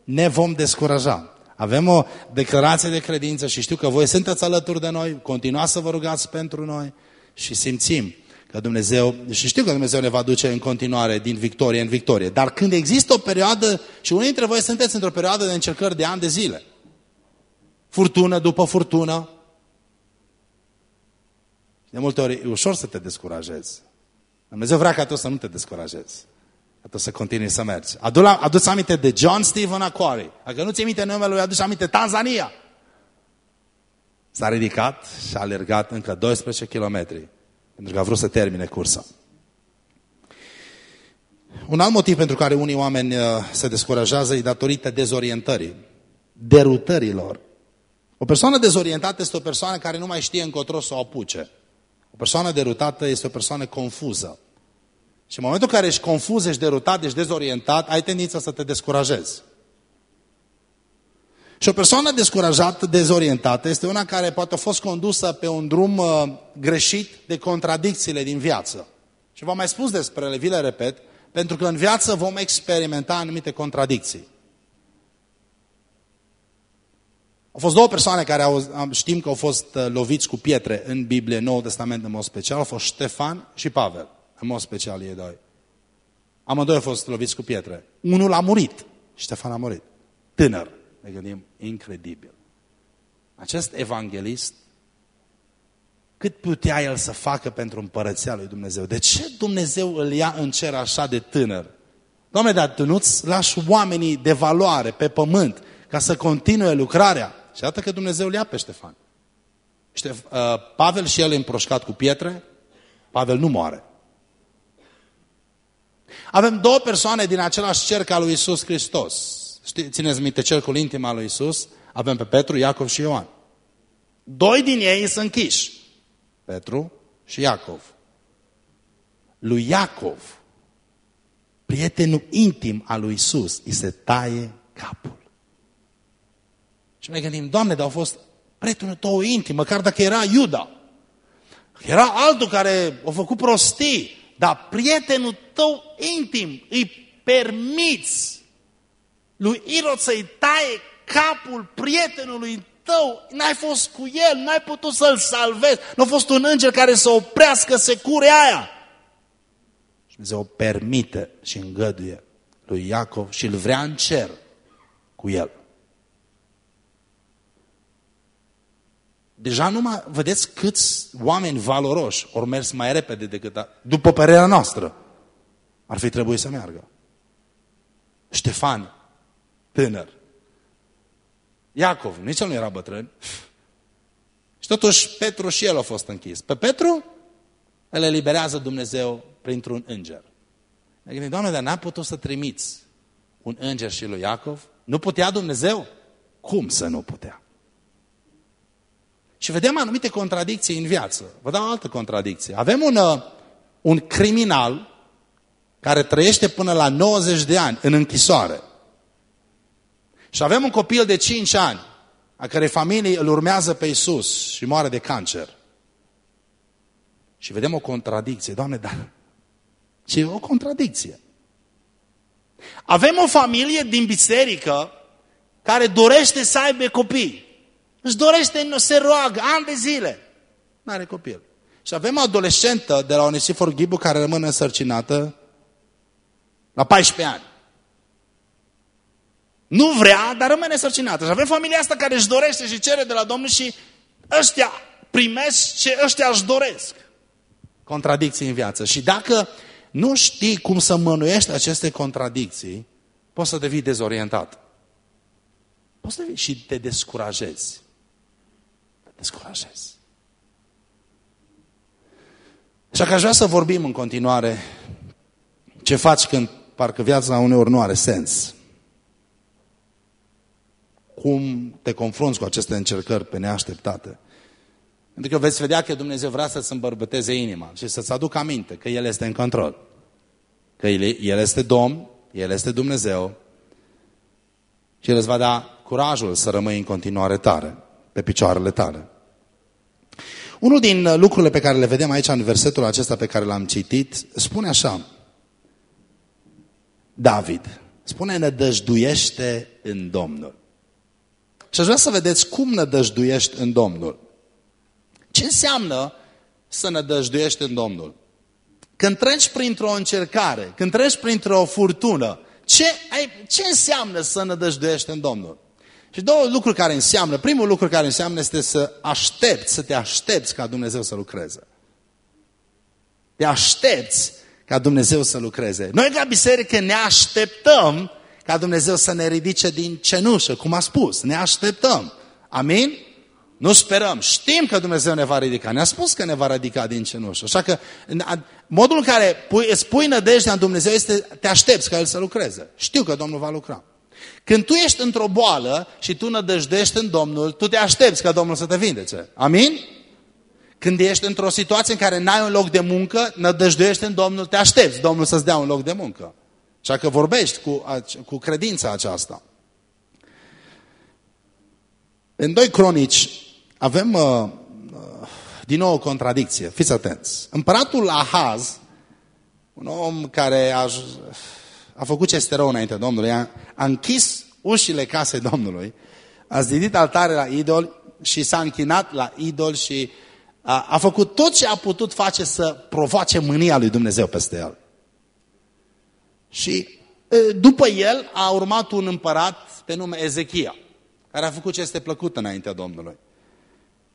[SPEAKER 1] ne vom descuraja. Avem o declarație de credință și știu că voi sunteți alături de noi, continuați să vă rugați pentru noi și simțim că Dumnezeu, și știu că Dumnezeu ne va duce în continuare din victorie în victorie, dar când există o perioadă, și unii dintre voi sunteți într-o perioadă de încercări de ani de zile, furtună după furtună, de multe ori e ușor să te descurajezi. Dumnezeu vrea ca tu să nu te descurajezi. Ca tu să continui să mergi. Adu aduți aminte de John Stephen Aquari. Dacă nu ți aminte numele lui, aduci aminte Tanzania. S-a ridicat și a alergat încă 12 kilometri pentru că a vrut să termine cursa. Un alt motiv pentru care unii oameni uh, se descurajează e datorită dezorientării, derutărilor. O persoană dezorientată este o persoană care nu mai știe încotro să o apuce. O persoană derutată este o persoană confuză. Și în momentul în care ești confuz, ești derutat, ești dezorientat, ai tendința să te descurajezi. Și o persoană descurajată, dezorientată, este una care poate a fost condusă pe un drum uh, greșit de contradicțiile din viață. Și v-am mai spus despre ele, vi le repet, pentru că în viață vom experimenta anumite contradicții. Au fost două persoane care au, știm că au fost uh, loviți cu pietre în Biblie, Noul Testament în mod special, au fost Ștefan și Pavel, în mod special ei doi. Amândoi au fost loviți cu pietre. Unul a murit, Ștefan a murit, tânăr ne gândim, incredibil. Acest evanghelist, cât putea el să facă pentru împărăția lui Dumnezeu? De ce Dumnezeu îl ia în cer așa de tânăr? Doamne, dar tu nu-ți lași oamenii de valoare pe pământ ca să continue lucrarea? Și iată că Dumnezeu îl ia pe Ștefan. Ștef, uh, Pavel și el e împroșcat cu pietre, Pavel nu moare. Avem două persoane din același cerc al lui Isus Hristos. Știi, țineți minte cercul intim al lui Isus? Avem pe Petru, Iacov și Ioan. Doi din ei sunt închiși. Petru și Iacov. Lui Iacov, prietenul intim al lui Isus, îi se taie capul. Și ne gândim, Doamne, dar au fost prietenul tău intim, măcar dacă era Iuda. Era altul care a făcut prostii, dar prietenul tău intim îi permiți lui Irod să-i taie capul prietenului tău, n-ai fost cu el, n-ai putut să-l salvezi, nu a fost un înger care să oprească securea aia. Și Dumnezeu permite și îngăduie lui Iacov și îl vrea în cer cu el. Deja numai, vedeți câți oameni valoroși ori mers mai repede decât, a, după părerea noastră, ar fi trebuit să meargă. Ștefan, tânăr. Iacov, nici el nu era bătrân. Și totuși Petru și el a fost închis. Pe Petru îl eliberează Dumnezeu printr-un înger. Ne gândim, Doamne, dar n-a putut să trimiți un înger și lui Iacov? Nu putea Dumnezeu? Cum să nu putea? Și vedem anumite contradicții în viață. Vă dau o altă contradicție. Avem un, uh, un criminal care trăiește până la 90 de ani în închisoare. Și avem un copil de 5 ani, a cărei familie îl urmează pe Isus și moare de cancer. Și vedem o contradicție. Doamne, dar ce e o contradicție? Avem o familie din biserică care dorește să aibă copii. Își dorește, se roagă, ani de zile. Nu are copil. Și avem o adolescentă de la Onesifor Ghibu care rămâne însărcinată la 14 ani. Nu vrea, dar rămâne sărcinată. Și avem familia asta care își dorește și cere de la Domnul și ăștia primesc ce ăștia își doresc. Contradicții în viață. Și dacă nu știi cum să mănuiești aceste contradicții, poți să devii dezorientat. Poți să devii și te descurajezi. Te descurajezi. Și că aș vrea să vorbim în continuare ce faci când parcă viața uneori nu are sens cum te confrunți cu aceste încercări pe neașteptate. Pentru că veți vedea că Dumnezeu vrea să-ți îmbărbăteze inima și să-ți aducă aminte că El este în control. Că El este Domn, El este Dumnezeu și El îți va da curajul să rămâi în continuare tare, pe picioarele tale. Unul din lucrurile pe care le vedem aici în versetul acesta pe care l-am citit, spune așa, David, spune nădăjduiește în Domnul. Și aș vrea să vedeți cum nădăjduiești în Domnul. Ce înseamnă să nădăjduiești în Domnul? Când treci printr-o încercare, când treci printr-o furtună, ce, ai, ce înseamnă să nădăjduiești în Domnul? Și două lucruri care înseamnă. Primul lucru care înseamnă este să aștepți, să te aștepți ca Dumnezeu să lucreze. Te aștepți ca Dumnezeu să lucreze. Noi ca biserică ne așteptăm ca Dumnezeu să ne ridice din cenușă, cum a spus. Ne așteptăm. Amin? Nu sperăm. Știm că Dumnezeu ne va ridica. Ne-a spus că ne va ridica din cenușă. Așa că modul în care pui, îți pui nădejdea în Dumnezeu este te aștepți ca El să lucreze. Știu că Domnul va lucra. Când tu ești într-o boală și tu nădăjdești în Domnul, tu te aștepți ca Domnul să te vindece. Amin? Când ești într-o situație în care n-ai un loc de muncă, nădăjduiești în Domnul, te aștepți Domnul să-ți dea un loc de muncă. Așa că vorbești cu, cu credința aceasta. În doi cronici avem uh, uh, din nou o contradicție. Fiți atenți. Împăratul Ahaz, un om care a, a făcut ce este rău înainte Domnului, a, a închis ușile casei Domnului, a zidit altare la idol și s-a închinat la idol și a, a făcut tot ce a putut face să provoace mânia lui Dumnezeu peste el. Și după el a urmat un împărat pe nume Ezechia, care a făcut ce este plăcut înaintea Domnului.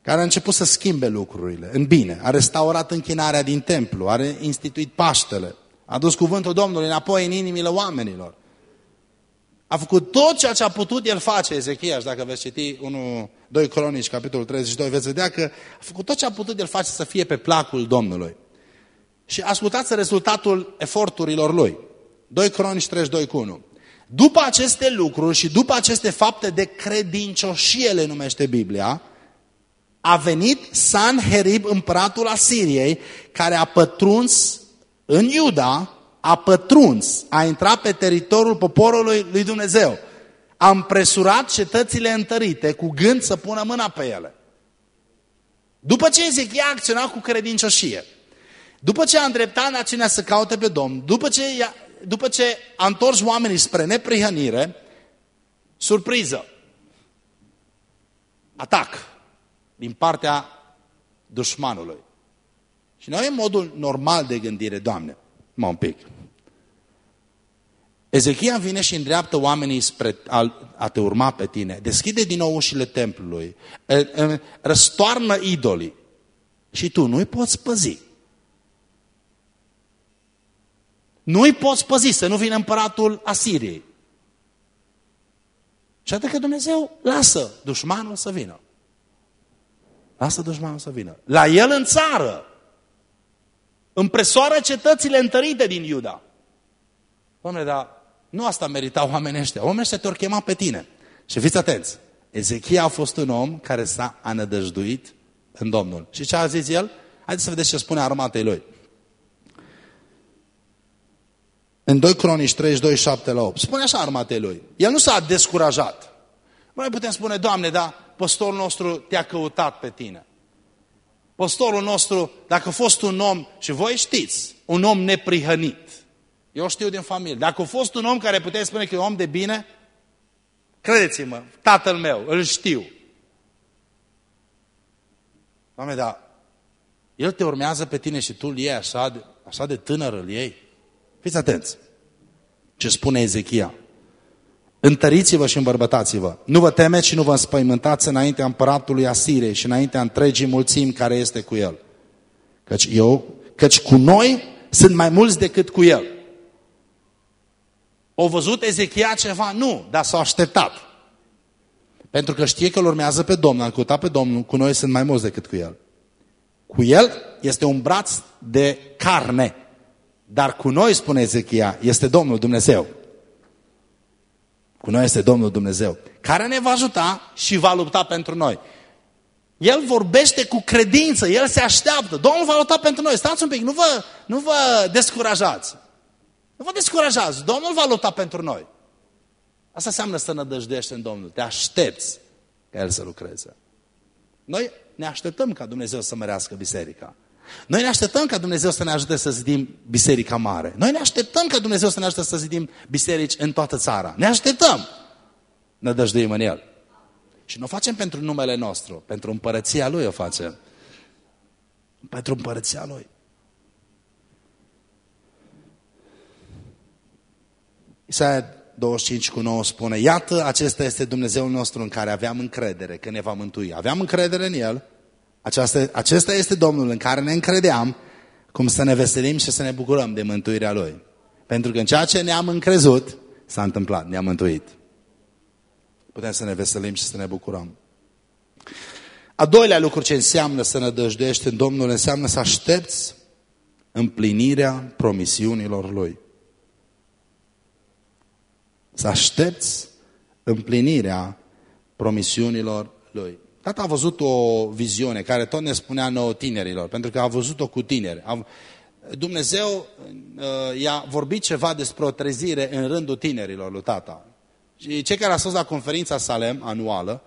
[SPEAKER 1] Care a început să schimbe lucrurile în bine. A restaurat închinarea din templu, a instituit Paștele, a dus cuvântul Domnului înapoi în inimile oamenilor. A făcut tot ceea ce a putut el face, Ezechiaș, dacă veți citi 1, 2 Cronici, capitolul 32, veți vedea că a făcut tot ce a putut el face să fie pe placul Domnului. Și ascultați rezultatul eforturilor lui. 2 Cronici 32 cu 1. După aceste lucruri și după aceste fapte de credincioșie le numește Biblia, a venit Sanherib, împăratul Asiriei, care a pătruns în Iuda, a pătruns, a intrat pe teritoriul poporului lui Dumnezeu. A împresurat cetățile întărite cu gând să pună mâna pe ele. După ce Ezechia a acționat cu credincioșie, după ce a îndreptat națiunea să caute pe Domn, după ce, după ce a întors oamenii spre neprihănire, surpriză, atac din partea dușmanului. Și noi în modul normal de gândire, Doamne, mă un pic. Ezechia vine și îndreaptă oamenii spre a te urma pe tine. Deschide din nou ușile templului. Răstoarnă idolii. Și tu nu-i poți păzi. Nu-i poți păzi să nu vină împăratul Asiriei. Și atât că Dumnezeu lasă dușmanul să vină. Lasă dușmanul să vină. La el în țară. Împresoară cetățile întărite din Iuda. Doamne, dar nu asta meritau oamenii ăștia. Oamenii ăștia te-au chemat pe tine. Și fiți atenți. Ezechia a fost un om care s-a anădăjduit în Domnul. Și ce a zis el? Haideți să vedeți ce spune armatei lui. În 2 Cronici 32, 7 la 8. Spune așa armatei lui. El nu s-a descurajat. Noi putem spune, Doamne, dar păstorul nostru te-a căutat pe tine. Păstorul nostru, dacă a fost un om, și voi știți, un om neprihănit. Eu știu din familie. Dacă a fost un om care puteți spune că e un om de bine, credeți-mă, tatăl meu, îl știu. Doamne, dar el te urmează pe tine și tu îl iei așa de, așa de tânăr, îl iei. Fiți atenți ce spune Ezechia. Întăriți-vă și îmbărbătați-vă. Nu vă temeți și nu vă înspăimântați înaintea împăratului Asirei și înaintea întregii mulțimi care este cu el. Căci eu, căci cu noi sunt mai mulți decât cu el. O văzut Ezechia ceva? Nu, dar s-a așteptat. Pentru că știe că îl urmează pe Domnul, a căutat pe Domnul, cu noi sunt mai mulți decât cu el. Cu el este un braț de carne. Dar cu noi, spune Ezechia, este Domnul Dumnezeu. Cu noi este Domnul Dumnezeu, care ne va ajuta și va lupta pentru noi. El vorbește cu credință, El se așteaptă. Domnul va lupta pentru noi. Stați un pic, nu vă, nu vă descurajați. Nu vă descurajați. Domnul va lupta pentru noi. Asta înseamnă să nădăjdești în Domnul. Te aștepți ca El să lucreze. Noi ne așteptăm ca Dumnezeu să mărească biserica. Noi ne așteptăm ca Dumnezeu să ne ajute să zidim biserica mare. Noi ne așteptăm ca Dumnezeu să ne ajute să zidim biserici în toată țara. Ne așteptăm. Ne dăjduim în El. Și nu o facem pentru numele nostru, pentru împărăția Lui o facem. Pentru împărăția Lui. Isaia 25 cu 9 spune, iată, acesta este Dumnezeul nostru în care aveam încredere că ne va mântui. Aveam încredere în El aceasta, acesta este Domnul în care ne încredeam cum să ne veselim și să ne bucurăm de mântuirea Lui. Pentru că în ceea ce ne-am încrezut, s-a întâmplat, ne-am mântuit. Putem să ne veselim și să ne bucurăm. A doilea lucru ce înseamnă să nădăjduiești în Domnul, înseamnă să aștepți împlinirea promisiunilor Lui. Să aștepți împlinirea promisiunilor Lui. Tata a văzut o viziune care tot ne spunea nouă tinerilor, pentru că a văzut-o cu tineri. Dumnezeu uh, i-a vorbit ceva despre o trezire în rândul tinerilor lui tata. Și cei care au fost la conferința Salem anuală,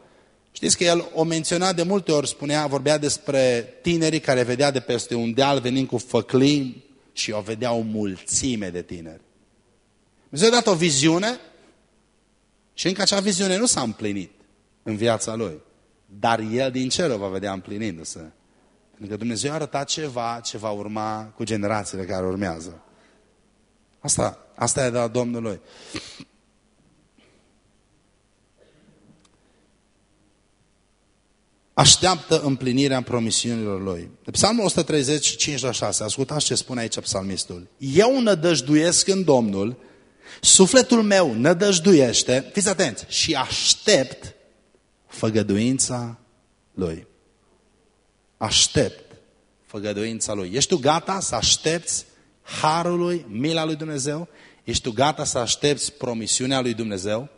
[SPEAKER 1] știți că el o menționa de multe ori, spunea, vorbea despre tinerii care vedea de peste un deal venind cu făclin și o vedea o mulțime de tineri. Dumnezeu a dat o viziune și încă acea viziune nu s-a împlinit în viața lui. Dar el din cer o va vedea împlinindu-se. Pentru că Dumnezeu a arătat ceva ce va urma cu generațiile care urmează. Asta, asta e de la Domnului. Așteaptă împlinirea promisiunilor lui. De Psalmul 135 la 6, ascultați ce spune aici psalmistul. Eu nădăjduiesc în Domnul, sufletul meu nădăjduiește, fiți atenți, și aștept făgăduința lui. Aștept făgăduința lui. Ești tu gata să aștepți harul lui, mila lui Dumnezeu? Ești tu gata să aștepți promisiunea lui Dumnezeu?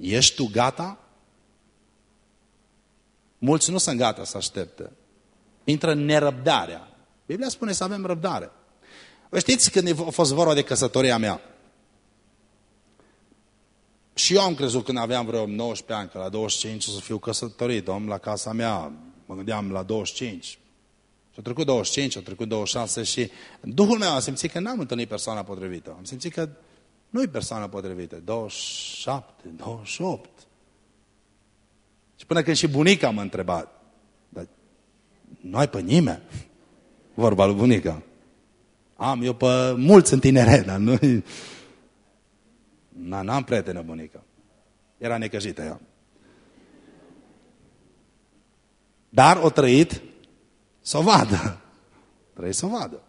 [SPEAKER 1] Ești tu gata? Mulți nu sunt gata să aștepte. Intră în nerăbdarea. Biblia spune să avem răbdare. Vă știți când a fost vorba de căsătoria mea? Și eu am crezut când aveam vreo 19 ani, că la 25 o să fiu căsătorit, om, la casa mea. Mă gândeam la 25. Și a trecut 25, a trecut 26 și Duhul meu a simțit că n-am întâlnit persoana potrivită. Am simțit că nu e persoana potrivită. 27, 28. Și până când și bunica m-a întrebat, dar nu ai pe nimeni? Vorba lui bunica. Am eu pe mulți în tineret, dar nu... N-am prietenă bunică. Era necăjită ea. Dar o trăit să o vadă. Trăit să o vadă.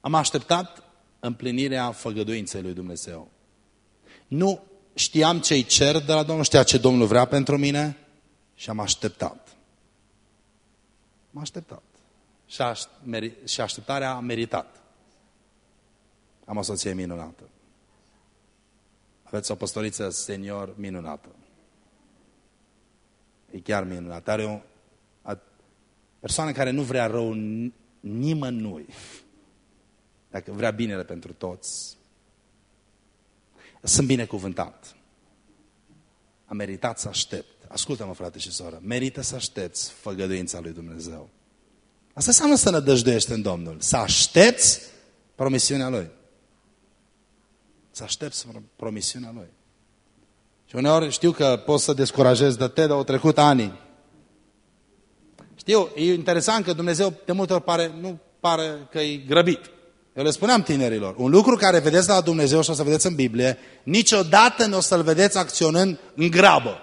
[SPEAKER 1] Am așteptat împlinirea făgăduinței lui Dumnezeu. Nu știam ce-i cer de la Domnul, știa ce Domnul vrea pentru mine și am așteptat. M-am așteptat. Și așteptarea a meritat. Am o soție minunată. Aveți o păstoriță senior minunată. E chiar minunată. Are o persoană care nu vrea rău nimănui. Dacă vrea binele pentru toți. Sunt binecuvântat. Am meritat să aștept. Ascultă-mă, frate și soră. Merită să aștepți făgăduința lui Dumnezeu. Asta înseamnă să nădăjduiești în Domnul. Să aștepți promisiunea Lui. Să aștepți promisiunea Lui. Și uneori știu că pot să descurajez de te, dar au trecut ani. Știu, e interesant că Dumnezeu de multe ori pare, nu pare că e grăbit. Eu le spuneam tinerilor, un lucru care vedeți la Dumnezeu și o să vedeți în Biblie, niciodată nu o să-L vedeți acționând în grabă.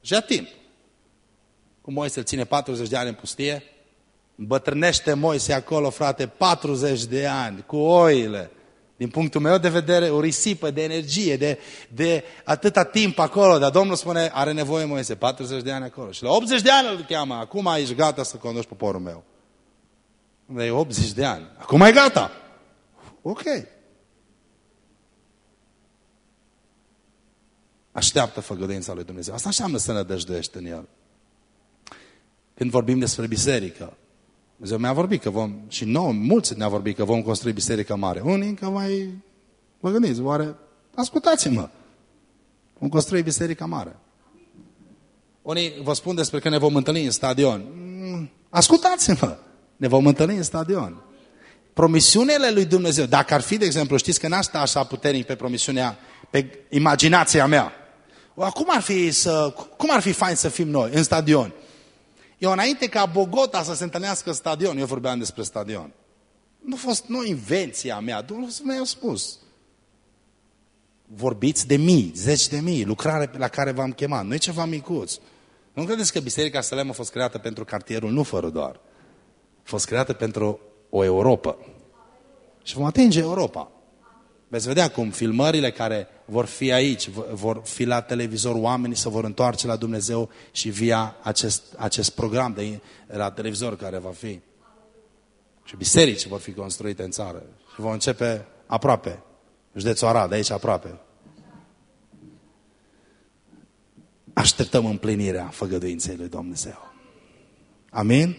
[SPEAKER 1] Și a timp. Cum Moise îl ține 40 de ani în pustie, îmbătrânește Moise acolo, frate, 40 de ani, cu oile, din punctul meu de vedere, o risipă de energie, de, de atâta timp acolo. Dar Domnul spune, are nevoie Moise, 40 de ani acolo. Și la 80 de ani îl cheamă, acum ești gata să conduci poporul meu. Dar e 80 de ani. Acum e gata. Ok. Așteaptă făgăduința lui Dumnezeu. Asta înseamnă să ne dăjduiești în El. Când vorbim despre biserică, Dumnezeu mi-a vorbit că vom, și nouă, mulți ne-a vorbit că vom construi biserică mare. Unii încă mai, vă gândiți, oare, ascultați-mă, vom construi biserică mare. Unii vă spun despre că ne vom întâlni în stadion. Mm, ascultați-mă, ne vom întâlni în stadion. Promisiunile lui Dumnezeu, dacă ar fi, de exemplu, știți că n-aș sta așa puternic pe promisiunea, pe imaginația mea. Acum ar fi să, cum ar fi fain să fim noi în stadion? Eu înainte ca Bogota să se întâlnească în stadion, eu vorbeam despre stadion. Nu a fost nu invenția mea, Domnul mi-a spus. Vorbiți de mii, zeci de mii, lucrare la care v-am chemat. Nu e ceva micuț. Nu credeți că Biserica Salem a fost creată pentru cartierul nu fără doar. A fost creată pentru o Europa. Și vom atinge Europa. Veți vedea cum filmările care vor fi aici, vor fi la televizor, oamenii se vor întoarce la Dumnezeu și via acest, acest program de, la televizor care va fi. Și biserici vor fi construite în țară. Și vom începe aproape. Județul Arad, aici aproape. Așteptăm împlinirea făgăduinței lui Dumnezeu. Amin?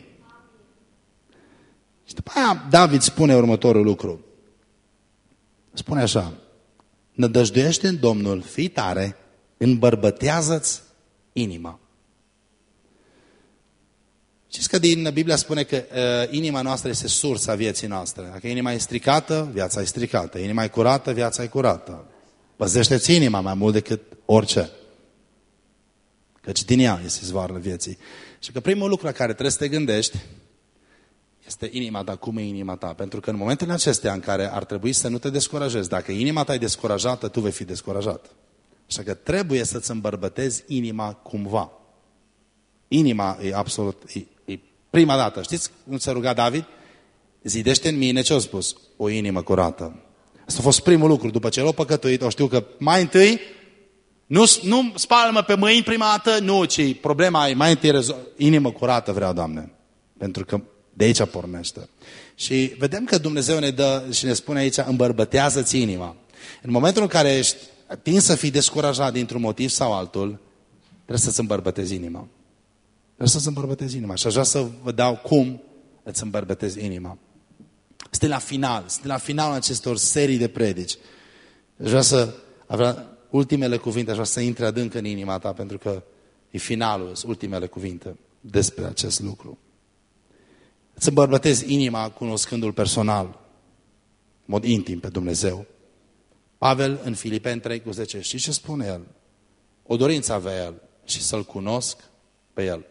[SPEAKER 1] Și după aia David spune următorul lucru. Spune așa, nădăjduiește în Domnul, fii tare, îmbărbătează-ți inima. Știți că din Biblia spune că uh, inima noastră este sursa vieții noastre. Dacă inima e stricată, viața e stricată. Inima e curată, viața e curată. Păzește-ți inima mai mult decât orice. Căci din ea este izvoarele vieții. Și că primul lucru la care trebuie să te gândești este inima ta, cum e inima ta. Pentru că în momentele acestea în care ar trebui să nu te descurajezi, dacă inima ta e descurajată, tu vei fi descurajat. Așa că trebuie să-ți îmbărbătezi inima cumva. Inima e absolut, e, e prima dată. Știți cum se ruga David? Zidește în mine ce a spus? O inimă curată. Asta a fost primul lucru. După ce l-a păcătuit, o știu că mai întâi nu, nu spală-mă pe mâini prima dată, nu, ci problema e mai întâi inimă curată vreau, Doamne. Pentru că de aici pornește. Și vedem că Dumnezeu ne dă și ne spune aici, îmbărbătează-ți inima. În momentul în care ești atins să fii descurajat dintr-un motiv sau altul, trebuie să-ți îmbărbătezi inima. Trebuie să-ți îmbărbătezi inima. Și aș vrea să vă dau cum îți îmbărbătezi inima. Este la final, este la finalul acestor serii de predici. Aș vrea să, avea ultimele cuvinte, aș vrea să intre adânc în inima ta, pentru că e finalul, sunt ultimele cuvinte despre acest lucru. Îți îmbărbătezi inima cunoscându-L personal, în mod intim pe Dumnezeu. Pavel în Filipeni 3 cu 10, știi ce spune el? O dorință avea el și să-L cunosc pe el.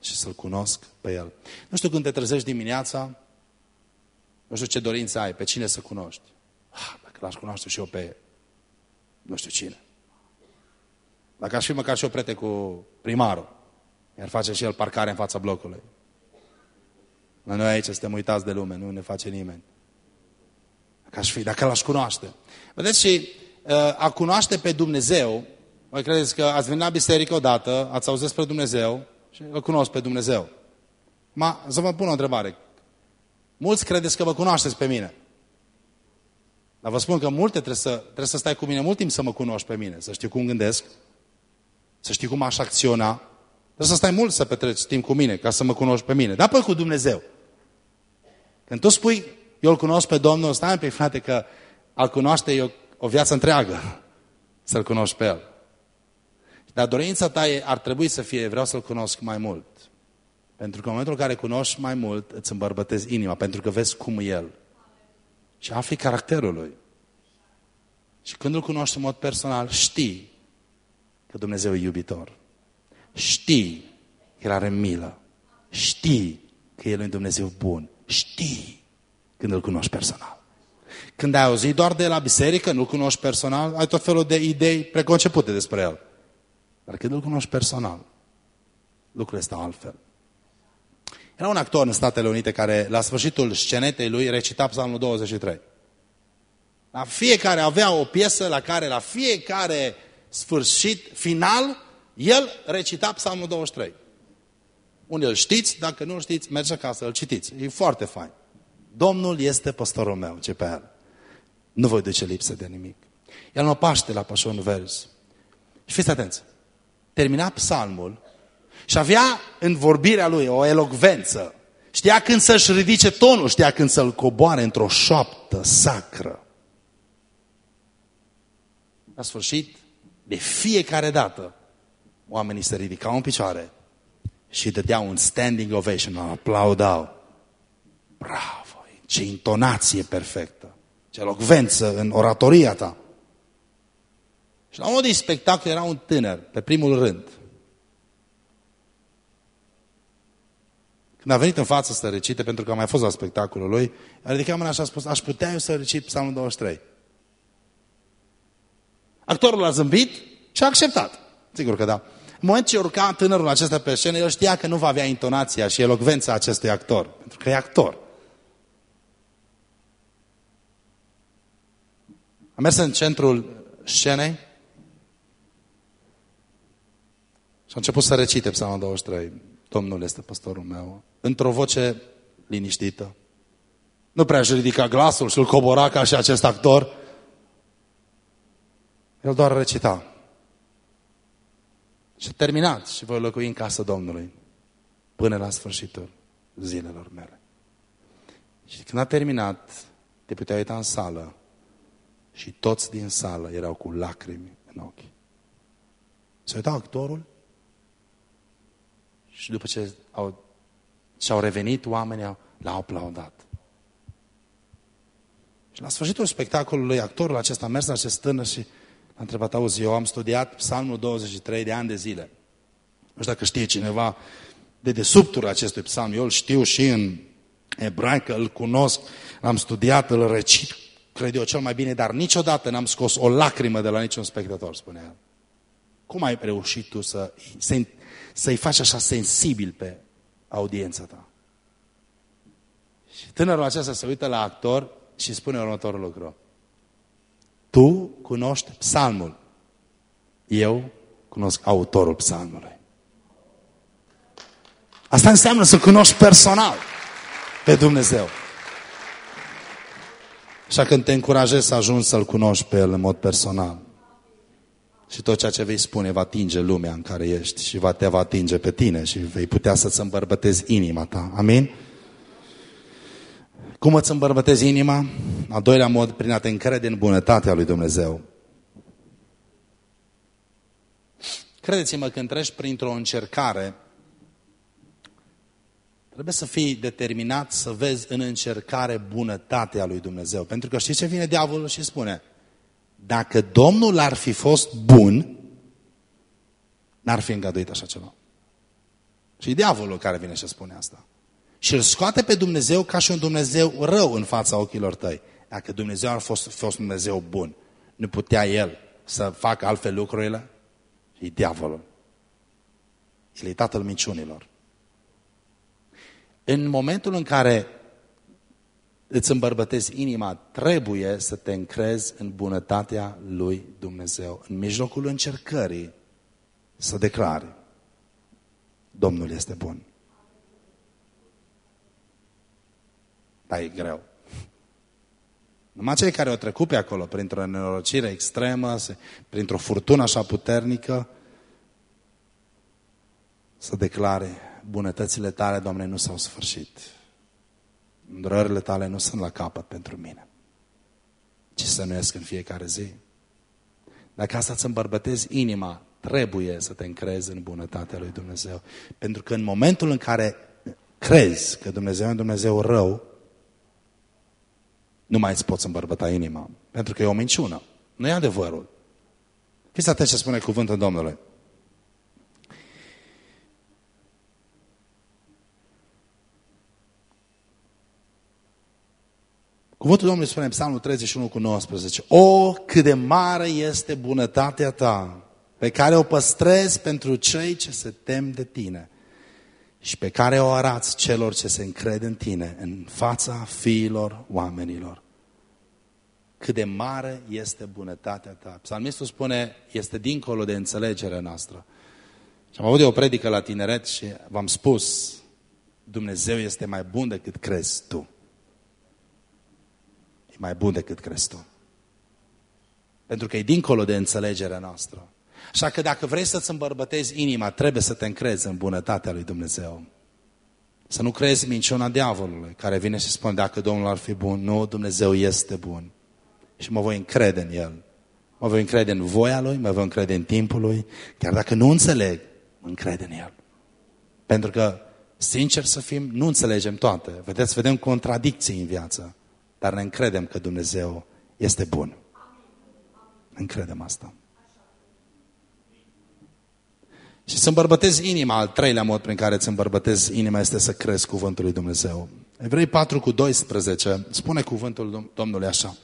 [SPEAKER 1] Și să-L cunosc pe el. Nu știu când te trezești dimineața, nu știu ce dorință ai, pe cine să cunoști. Ah, dacă l-aș cunoaște și eu pe nu știu cine. Dacă aș fi măcar și eu prete cu primarul. Iar face și el parcare în fața blocului. La noi aici suntem uitați de lume, nu ne face nimeni. Dacă aș fi, dacă l-aș cunoaște. Vedeți și uh, a cunoaște pe Dumnezeu, voi credeți că ați venit la biserică odată, ați auzit despre Dumnezeu și îl cunosc pe Dumnezeu. Ma, să vă pun o întrebare. Mulți credeți că vă cunoașteți pe mine. Dar vă spun că multe trebuie să, trebuie să stai cu mine mult timp să mă cunoști pe mine, să știi cum gândesc, să știi cum aș acționa, Trebuie să stai mult să petreci timp cu mine, ca să mă cunoști pe mine. Dar păi cu Dumnezeu. Când tu spui, eu îl cunosc pe Domnul, stai pe frate că al cunoaște eu o viață întreagă să-L cunoști pe El. Dar dorința ta e, ar trebui să fie, vreau să-L cunosc mai mult. Pentru că în momentul în care cunoști mai mult, îți îmbărbătezi inima, pentru că vezi cum e El. Și afli caracterul Lui. Și când îl cunoști în mod personal, știi că Dumnezeu e iubitor. Știi că El are milă. Știi că El e un Dumnezeu bun. Știi când îl cunoști personal. Când ai auzit doar de la biserică, nu-l cunoști personal, ai tot felul de idei preconcepute despre El. Dar când îl cunoști personal, lucrurile stau altfel. Era un actor în Statele Unite care, la sfârșitul scenetei lui, recita psalmul 23. La fiecare avea o piesă la care, la fiecare sfârșit, final, el recita psalmul 23. Unde îl știți, dacă nu îl știți, mergeți acasă, îl citiți. E foarte fain. Domnul este păstorul meu, ce pe el. Nu voi duce lipsă de nimic. El mă paște la pășon vers. Și fiți atenți. Termina psalmul și avea în vorbirea lui o elocvență. Știa când să-și ridice tonul, știa când să-l coboare într-o șoaptă sacră. La sfârșit, de fiecare dată, oamenii se ridicau în picioare și dădeau un standing ovation, aplaudau. Bravo! Ce intonație perfectă! Ce elocvență în oratoria ta! Și la un modul spectacol era un tânăr, pe primul rând. Când a venit în față să recite, pentru că a mai fost la spectacolul lui, a ridicat mâna și a spus, aș putea eu să recit psalmul 23. Actorul a zâmbit și a acceptat. Sigur că da. În momentul ce urca tânărul acesta pe scenă, el știa că nu va avea intonația și elocvența acestui actor, pentru că e actor. Am mers în centrul scenei și a început să recite psalmul 23. Domnul este păstorul meu. Într-o voce liniștită. Nu prea își ridica glasul și îl cobora ca și acest actor. El doar recita. Și a terminat și voi locui în casa Domnului până la sfârșitul zilelor mele. Și când a terminat, te putea uita în sală și toți din sală erau cu lacrimi în ochi. Se uita actorul și după ce au, și-au revenit oamenii, l-au aplaudat. Și la sfârșitul spectacolului, actorul acesta a mers la acest tânăr și a întrebat, auzi, eu am studiat psalmul 23 de ani de zile. Nu știu dacă știe cineva de desubtul acestui psalm. Eu îl știu și în ebraică, îl cunosc, l-am studiat, îl recit, cred eu, cel mai bine, dar niciodată n-am scos o lacrimă de la niciun spectator, spunea el. Cum ai reușit tu să, să, să-i faci așa sensibil pe audiența ta? Și tânărul acesta se uită la actor și spune următorul lucru. Tu cunoști psalmul. Eu cunosc autorul psalmului. Asta înseamnă să cunoști personal pe Dumnezeu. Așa când te încurajezi să ajungi să-L cunoști pe El în mod personal. Și tot ceea ce vei spune va atinge lumea în care ești și va te va atinge pe tine și vei putea să-ți îmbărbătezi inima ta. Amin? Cum îți îmbărbătezi inima? Al doilea mod, prin a te încrede în bunătatea lui Dumnezeu. Credeți-mă, când treci printr-o încercare, trebuie să fii determinat să vezi în încercare bunătatea lui Dumnezeu. Pentru că știți ce vine diavolul și spune? Dacă Domnul ar fi fost bun, n-ar fi îngăduit așa ceva. Și diavolul care vine și spune asta. Și îl scoate pe Dumnezeu ca și un Dumnezeu rău în fața ochilor tăi. Dacă Dumnezeu ar fost, fost Dumnezeu bun, nu putea El să facă altfel lucrurile? Și diavolul. El e tatăl minciunilor. În momentul în care îți îmbărbătezi inima, trebuie să te încrezi în bunătatea lui Dumnezeu. În mijlocul încercării să declari, Domnul este bun. Dar e greu. Numai cei care au trecut pe acolo, printr-o nenorocire extremă, printr-o furtună așa puternică, să declare, bunătățile tale, Doamne, nu s-au sfârșit. Îndurările tale nu sunt la capăt pentru mine, ci să nuiesc în fiecare zi. Dacă asta îți îmbărbătezi inima, trebuie să te încrezi în bunătatea lui Dumnezeu. Pentru că în momentul în care crezi că Dumnezeu e un Dumnezeu rău, nu mai îți poți îmbărbăta inima. Pentru că e o minciună. Nu e adevărul. Fiți atenți ce spune cuvântul Domnului. Cuvântul Domnului spune în Psalmul 31 cu 19. O, cât de mare este bunătatea ta, pe care o păstrezi pentru cei ce se tem de tine și pe care o arați celor ce se încred în tine, în fața fiilor oamenilor. Cât de mare este bunătatea ta. Psalmistul spune, este dincolo de înțelegerea noastră. Și am avut o predică la tineret și v-am spus, Dumnezeu este mai bun decât crezi tu. E mai bun decât crezi tu. Pentru că e dincolo de înțelegerea noastră. Așa că dacă vrei să-ți îmbărbătezi inima, trebuie să te încrezi în bunătatea lui Dumnezeu. Să nu crezi minciuna diavolului, care vine și spune, dacă Domnul ar fi bun, nu, Dumnezeu este bun. Și mă voi încrede în El. Mă voi încrede în voia Lui, mă voi încrede în timpul Lui, chiar dacă nu înțeleg, mă încrede în El. Pentru că, sincer să fim, nu înțelegem toate. Vedeți, vedem contradicții în viață, dar ne încredem că Dumnezeu este bun. Încredem asta. Și să îmbărbătezi inima, al treilea mod prin care îți îmbărbătezi inima este să crezi cuvântul lui Dumnezeu. Evrei 4 cu 12 spune cuvântul Domnului așa.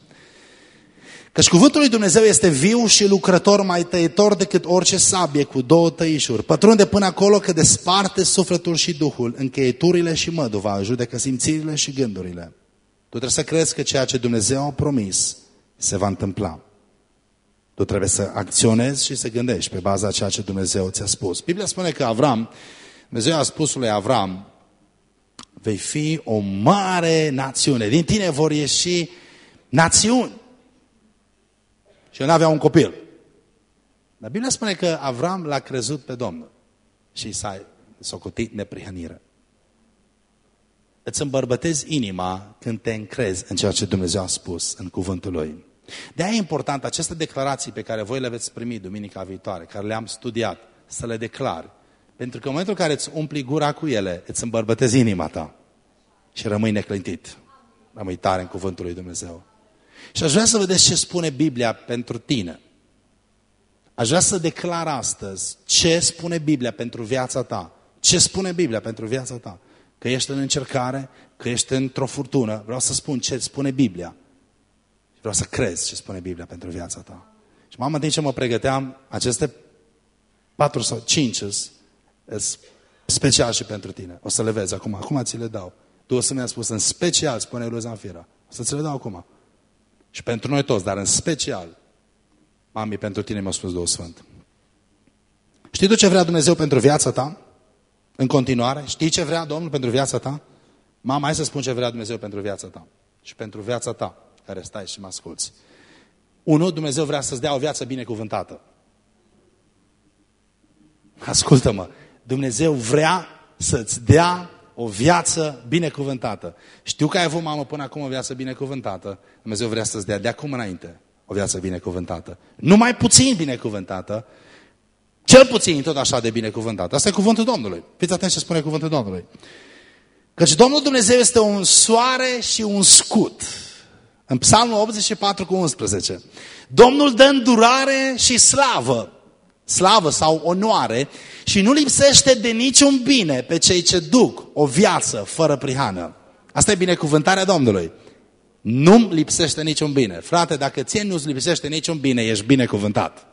[SPEAKER 1] Căci cuvântul lui Dumnezeu este viu și lucrător mai tăietor decât orice sabie cu două tăișuri. Pătrunde până acolo că desparte sufletul și duhul, încheieturile și măduva, judecă simțirile și gândurile. Tu trebuie să crezi că ceea ce Dumnezeu a promis Se va întâmpla. Tu trebuie să acționezi și să gândești pe baza ceea ce Dumnezeu ți-a spus. Biblia spune că Avram, Dumnezeu a spus lui Avram, vei fi o mare națiune. Din tine vor ieși națiuni. Și el avea un copil. Dar Biblia spune că Avram l-a crezut pe Domnul și s-a socotit neprihănire. Îți îmbărbătezi inima când te încrezi în ceea ce Dumnezeu a spus în cuvântul Lui. De aia e important aceste declarații pe care voi le veți primi duminica viitoare, care le-am studiat, să le declari. Pentru că în momentul în care îți umpli gura cu ele, îți îmbărbătezi inima ta și rămâi neclintit. Rămâi tare în cuvântul lui Dumnezeu. Și aș vrea să vedeți ce spune Biblia pentru tine. Aș vrea să declar astăzi ce spune Biblia pentru viața ta. Ce spune Biblia pentru viața ta? Că ești în încercare, că ești într-o furtună. Vreau să spun ce spune Biblia. Și vreau să crezi ce spune Biblia pentru viața ta. Și mama, din ce mă pregăteam, aceste patru sau cinci special și pentru tine. O să le vezi acum. Acum ți le dau. Tu o să mi-a spus în special, spune lui Zanfira. O să ți le dau acum. Și pentru noi toți, dar în special, mami, pentru tine mi-a spus Duhul Sfânt. Știi tu ce vrea Dumnezeu pentru viața ta? În continuare? Știi ce vrea Domnul pentru viața ta? Mama, hai să spun ce vrea Dumnezeu pentru viața ta. Și pentru viața ta, care stai și mă asculți. Unu, Dumnezeu vrea să-ți dea o viață binecuvântată. Ascultă-mă, Dumnezeu vrea să-ți dea o viață binecuvântată. Știu că ai avut, mamă, până acum o viață binecuvântată. Dumnezeu vrea să-ți dea de acum înainte o viață binecuvântată. Numai puțin binecuvântată, cel puțin tot așa de binecuvântată. Asta e cuvântul Domnului. Fiți atenți ce spune cuvântul Domnului. Căci Domnul Dumnezeu este un soare și un scut. În Psalmul 84 cu 11. Domnul dă îndurare și slavă slavă sau onoare și nu lipsește de niciun bine pe cei ce duc o viață fără prihană. Asta e binecuvântarea Domnului. Nu lipsește niciun bine. Frate, dacă ție nu-ți lipsește niciun bine, ești binecuvântat.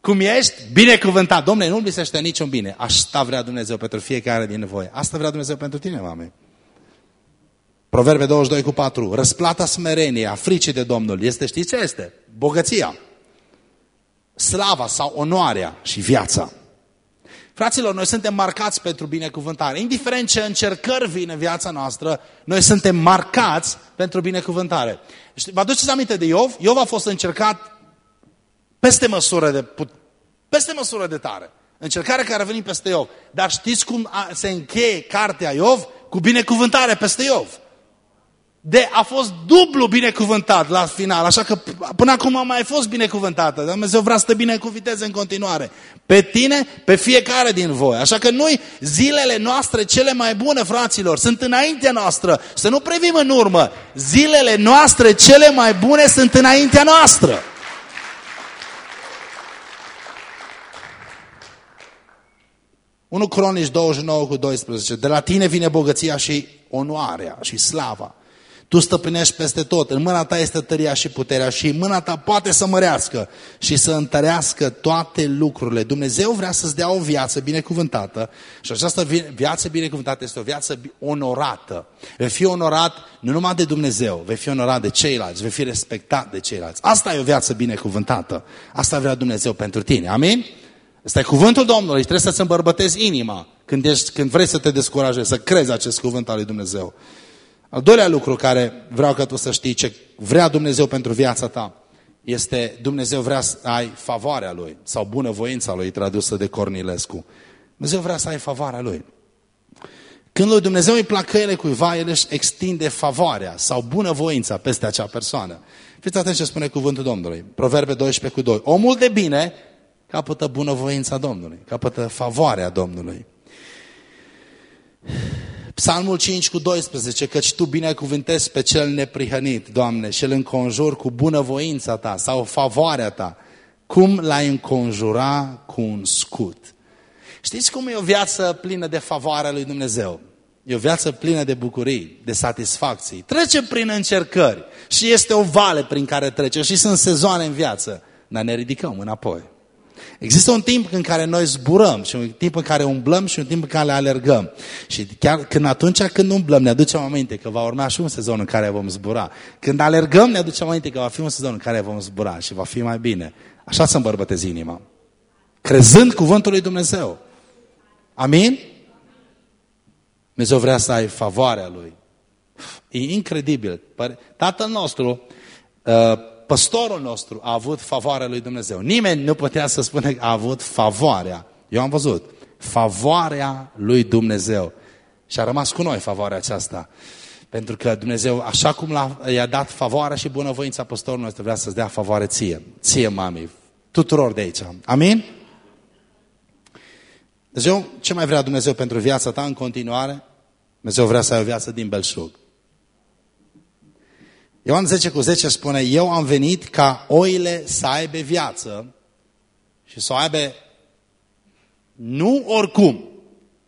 [SPEAKER 1] Cum ești? Binecuvântat. Domnule, nu lipsește niciun bine. Asta vrea Dumnezeu pentru fiecare din voi. Asta vrea Dumnezeu pentru tine, mame. Proverbe 22 cu 4. Răsplata smereniei, a fricii de Domnul, este, știți ce este? Bogăția slava sau onoarea și viața. Fraților, noi suntem marcați pentru binecuvântare. Indiferent ce încercări vin în viața noastră, noi suntem marcați pentru binecuvântare. Vă aduceți aminte de Iov? Iov a fost încercat peste măsură de, peste măsură de tare. Încercarea care a venit peste Iov. Dar știți cum se încheie cartea Iov? Cu binecuvântare peste Iov de a fost dublu binecuvântat la final, așa că până acum a mai fost binecuvântată. Dumnezeu vrea să te binecuvinteze în continuare. Pe tine, pe fiecare din voi. Așa că noi, zilele noastre cele mai bune, fraților, sunt înaintea noastră. Să nu privim în urmă. Zilele noastre cele mai bune sunt înaintea noastră. Unu Cronici 29 cu 12. De la tine vine bogăția și onoarea și slava tu stăpânești peste tot. În mâna ta este tăria și puterea și mâna ta poate să mărească și să întărească toate lucrurile. Dumnezeu vrea să-ți dea o viață binecuvântată și această viață binecuvântată este o viață onorată. Vei fi onorat nu numai de Dumnezeu, vei fi onorat de ceilalți, vei fi respectat de ceilalți. Asta e o viață binecuvântată. Asta vrea Dumnezeu pentru tine. Amin? Asta e cuvântul Domnului. Trebuie să-ți îmbărbătezi inima când, ești, când vrei să te descurajezi, să crezi acest cuvânt al lui Dumnezeu. Al doilea lucru care vreau că tu să știi ce vrea Dumnezeu pentru viața ta este Dumnezeu vrea să ai favoarea Lui sau bunăvoința Lui tradusă de Cornilescu. Dumnezeu vrea să ai favoarea Lui. Când lui Dumnezeu îi plac căile cuiva, El își extinde favoarea sau bunăvoința peste acea persoană. Fiți atenți ce spune cuvântul Domnului. Proverbe 12 cu 2. Omul de bine capătă bunăvoința Domnului, capătă favoarea Domnului. Psalmul 5 cu 12, căci Tu binecuvântezi pe cel neprihănit, Doamne, și îl înconjur cu bunăvoința Ta sau favoarea Ta. Cum l-ai înconjura cu un scut? Știți cum e o viață plină de favoarea lui Dumnezeu? E o viață plină de bucurii, de satisfacții. Trece prin încercări și este o vale prin care trece și sunt sezoane în viață, dar ne ridicăm înapoi. Există un timp în care noi zburăm și un timp în care umblăm și un timp în care alergăm. Și chiar când atunci când umblăm ne aducem aminte că va urma și un sezon în care vom zbura. Când alergăm ne aducem aminte că va fi un sezon în care vom zbura și va fi mai bine. Așa să îmbărbătezi inima. Crezând cuvântul lui Dumnezeu. Amin? Dumnezeu vrea să ai favoarea Lui. E incredibil. Tatăl nostru, uh, păstorul nostru a avut favoarea lui Dumnezeu. Nimeni nu putea să spună că a avut favoarea. Eu am văzut. Favoarea lui Dumnezeu. Și a rămas cu noi favoarea aceasta. Pentru că Dumnezeu, așa cum i-a dat favoarea și bunăvoința păstorului nostru, vrea să-ți dea favoare ție. Ție, mami. Tuturor de aici. Amin? Dumnezeu, ce mai vrea Dumnezeu pentru viața ta în continuare? Dumnezeu vrea să ai o viață din belșug. Ioan 10 cu 10 spune, eu am venit ca oile să aibă viață și să o aibă nu oricum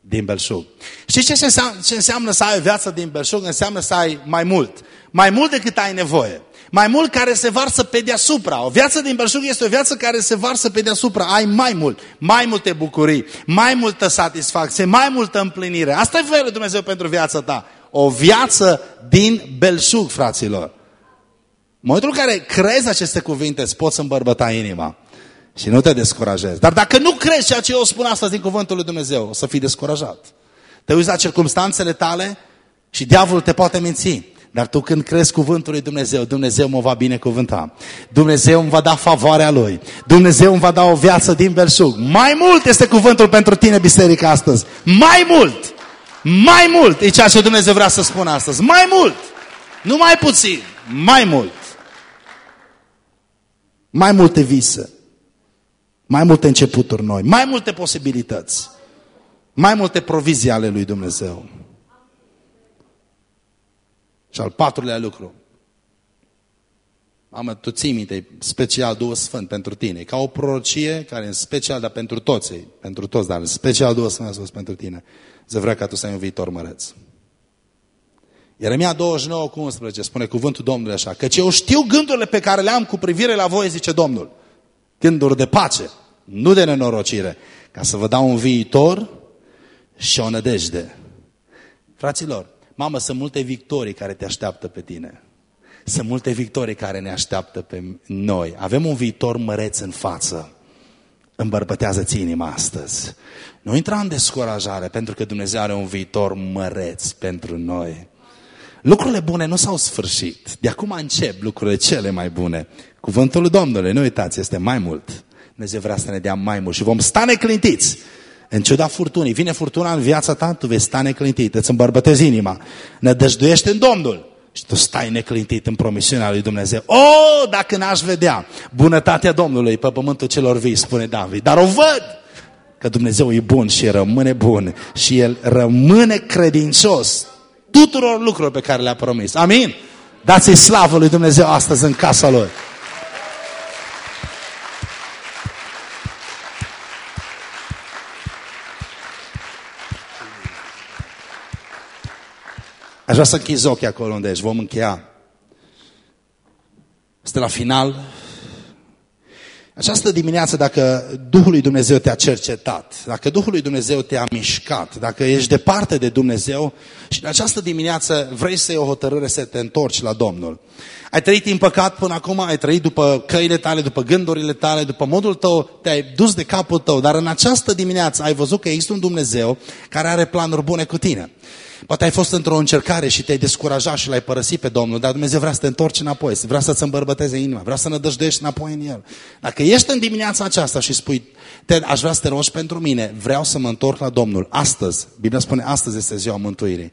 [SPEAKER 1] din belșug. Știi ce înseamnă, ce înseamnă să ai o viață din belșug? Înseamnă să ai mai mult. Mai mult decât ai nevoie. Mai mult care se varsă pe deasupra. O viață din belșug este o viață care se varsă pe deasupra. Ai mai mult, mai multe bucurii, mai multă satisfacție, mai multă împlinire. Asta e voia Dumnezeu pentru viața ta. O viață din belșug, fraților. În momentul în care crezi aceste cuvinte, îți poți îmbărbăta inima. Și nu te descurajezi. Dar dacă nu crezi ceea ce eu spun astăzi din cuvântul lui Dumnezeu, o să fii descurajat. Te uiți la circumstanțele tale și diavolul te poate minți. Dar tu când crezi cuvântul lui Dumnezeu, Dumnezeu mă va binecuvânta. Dumnezeu îmi va da favoarea Lui. Dumnezeu îmi va da o viață din belșug. Mai mult este cuvântul pentru tine, biserica, astăzi. Mai mult! Mai mult e ceea ce Dumnezeu vrea să spună astăzi. Mai mult! Nu mai puțin, mai mult. Mai multe vise. Mai multe începuturi noi. Mai multe posibilități. Mai multe provizii ale lui Dumnezeu. Și al patrulea lucru. Mamă, tu ții minte, special Duhul Sfânt pentru tine. Ca o prorocie care în special, dar pentru toți, pentru toți, dar în special Duhul Sfânt a spus pentru tine. Să vrea ca tu să ai un viitor măreț. Ieremia 29 cu 11 spune cuvântul Domnului așa, căci eu știu gândurile pe care le am cu privire la voi, zice Domnul. Gânduri de pace, nu de nenorocire, ca să vă dau un viitor și o nădejde. Fraților, Mamă, sunt multe victorii care te așteaptă pe tine. Sunt multe victorii care ne așteaptă pe noi. Avem un viitor măreț în față. Îmbărbătează-ți inima astăzi. Nu intra în descurajare, pentru că Dumnezeu are un viitor măreț pentru noi. Lucrurile bune nu s-au sfârșit. De acum încep lucrurile cele mai bune. Cuvântul Domnului, nu uitați, este mai mult. Dumnezeu vrea să ne dea mai mult și vom sta neclintiți în ciuda furtunii, vine furtuna în viața ta, tu vei sta neclintit, îți îmbărbătezi inima, ne dăjduiește în Domnul și tu stai neclintit în promisiunea lui Dumnezeu. O, dacă n-aș vedea bunătatea Domnului pe pământul celor vii, spune David, dar o văd că Dumnezeu e bun și rămâne bun și El rămâne credincios tuturor lucrurilor pe care le-a promis. Amin? Dați-i slavă lui Dumnezeu astăzi în casa Lui. Aș vrea să închizi ochii acolo unde ești. Vom încheia. Este la final. Această dimineață, dacă Duhul lui Dumnezeu te-a cercetat, dacă Duhul lui Dumnezeu te-a mișcat, dacă ești departe de Dumnezeu și în această dimineață vrei să iei o hotărâre să te întorci la Domnul. Ai trăit în păcat până acum, ai trăit după căile tale, după gândurile tale, după modul tău, te-ai dus de capul tău, dar în această dimineață ai văzut că există un Dumnezeu care are planuri bune cu tine. Poate ai fost într-o încercare și te-ai descurajat și l-ai părăsit pe Domnul, dar Dumnezeu vrea să te întorci înapoi, vrea să-ți îmbărbăteze inima, vrea să nădăjduiești înapoi în El. Dacă ești în dimineața aceasta și spui, te, aș vrea să te rogi pentru mine, vreau să mă întorc la Domnul, astăzi, Biblia spune, astăzi este ziua mântuirii.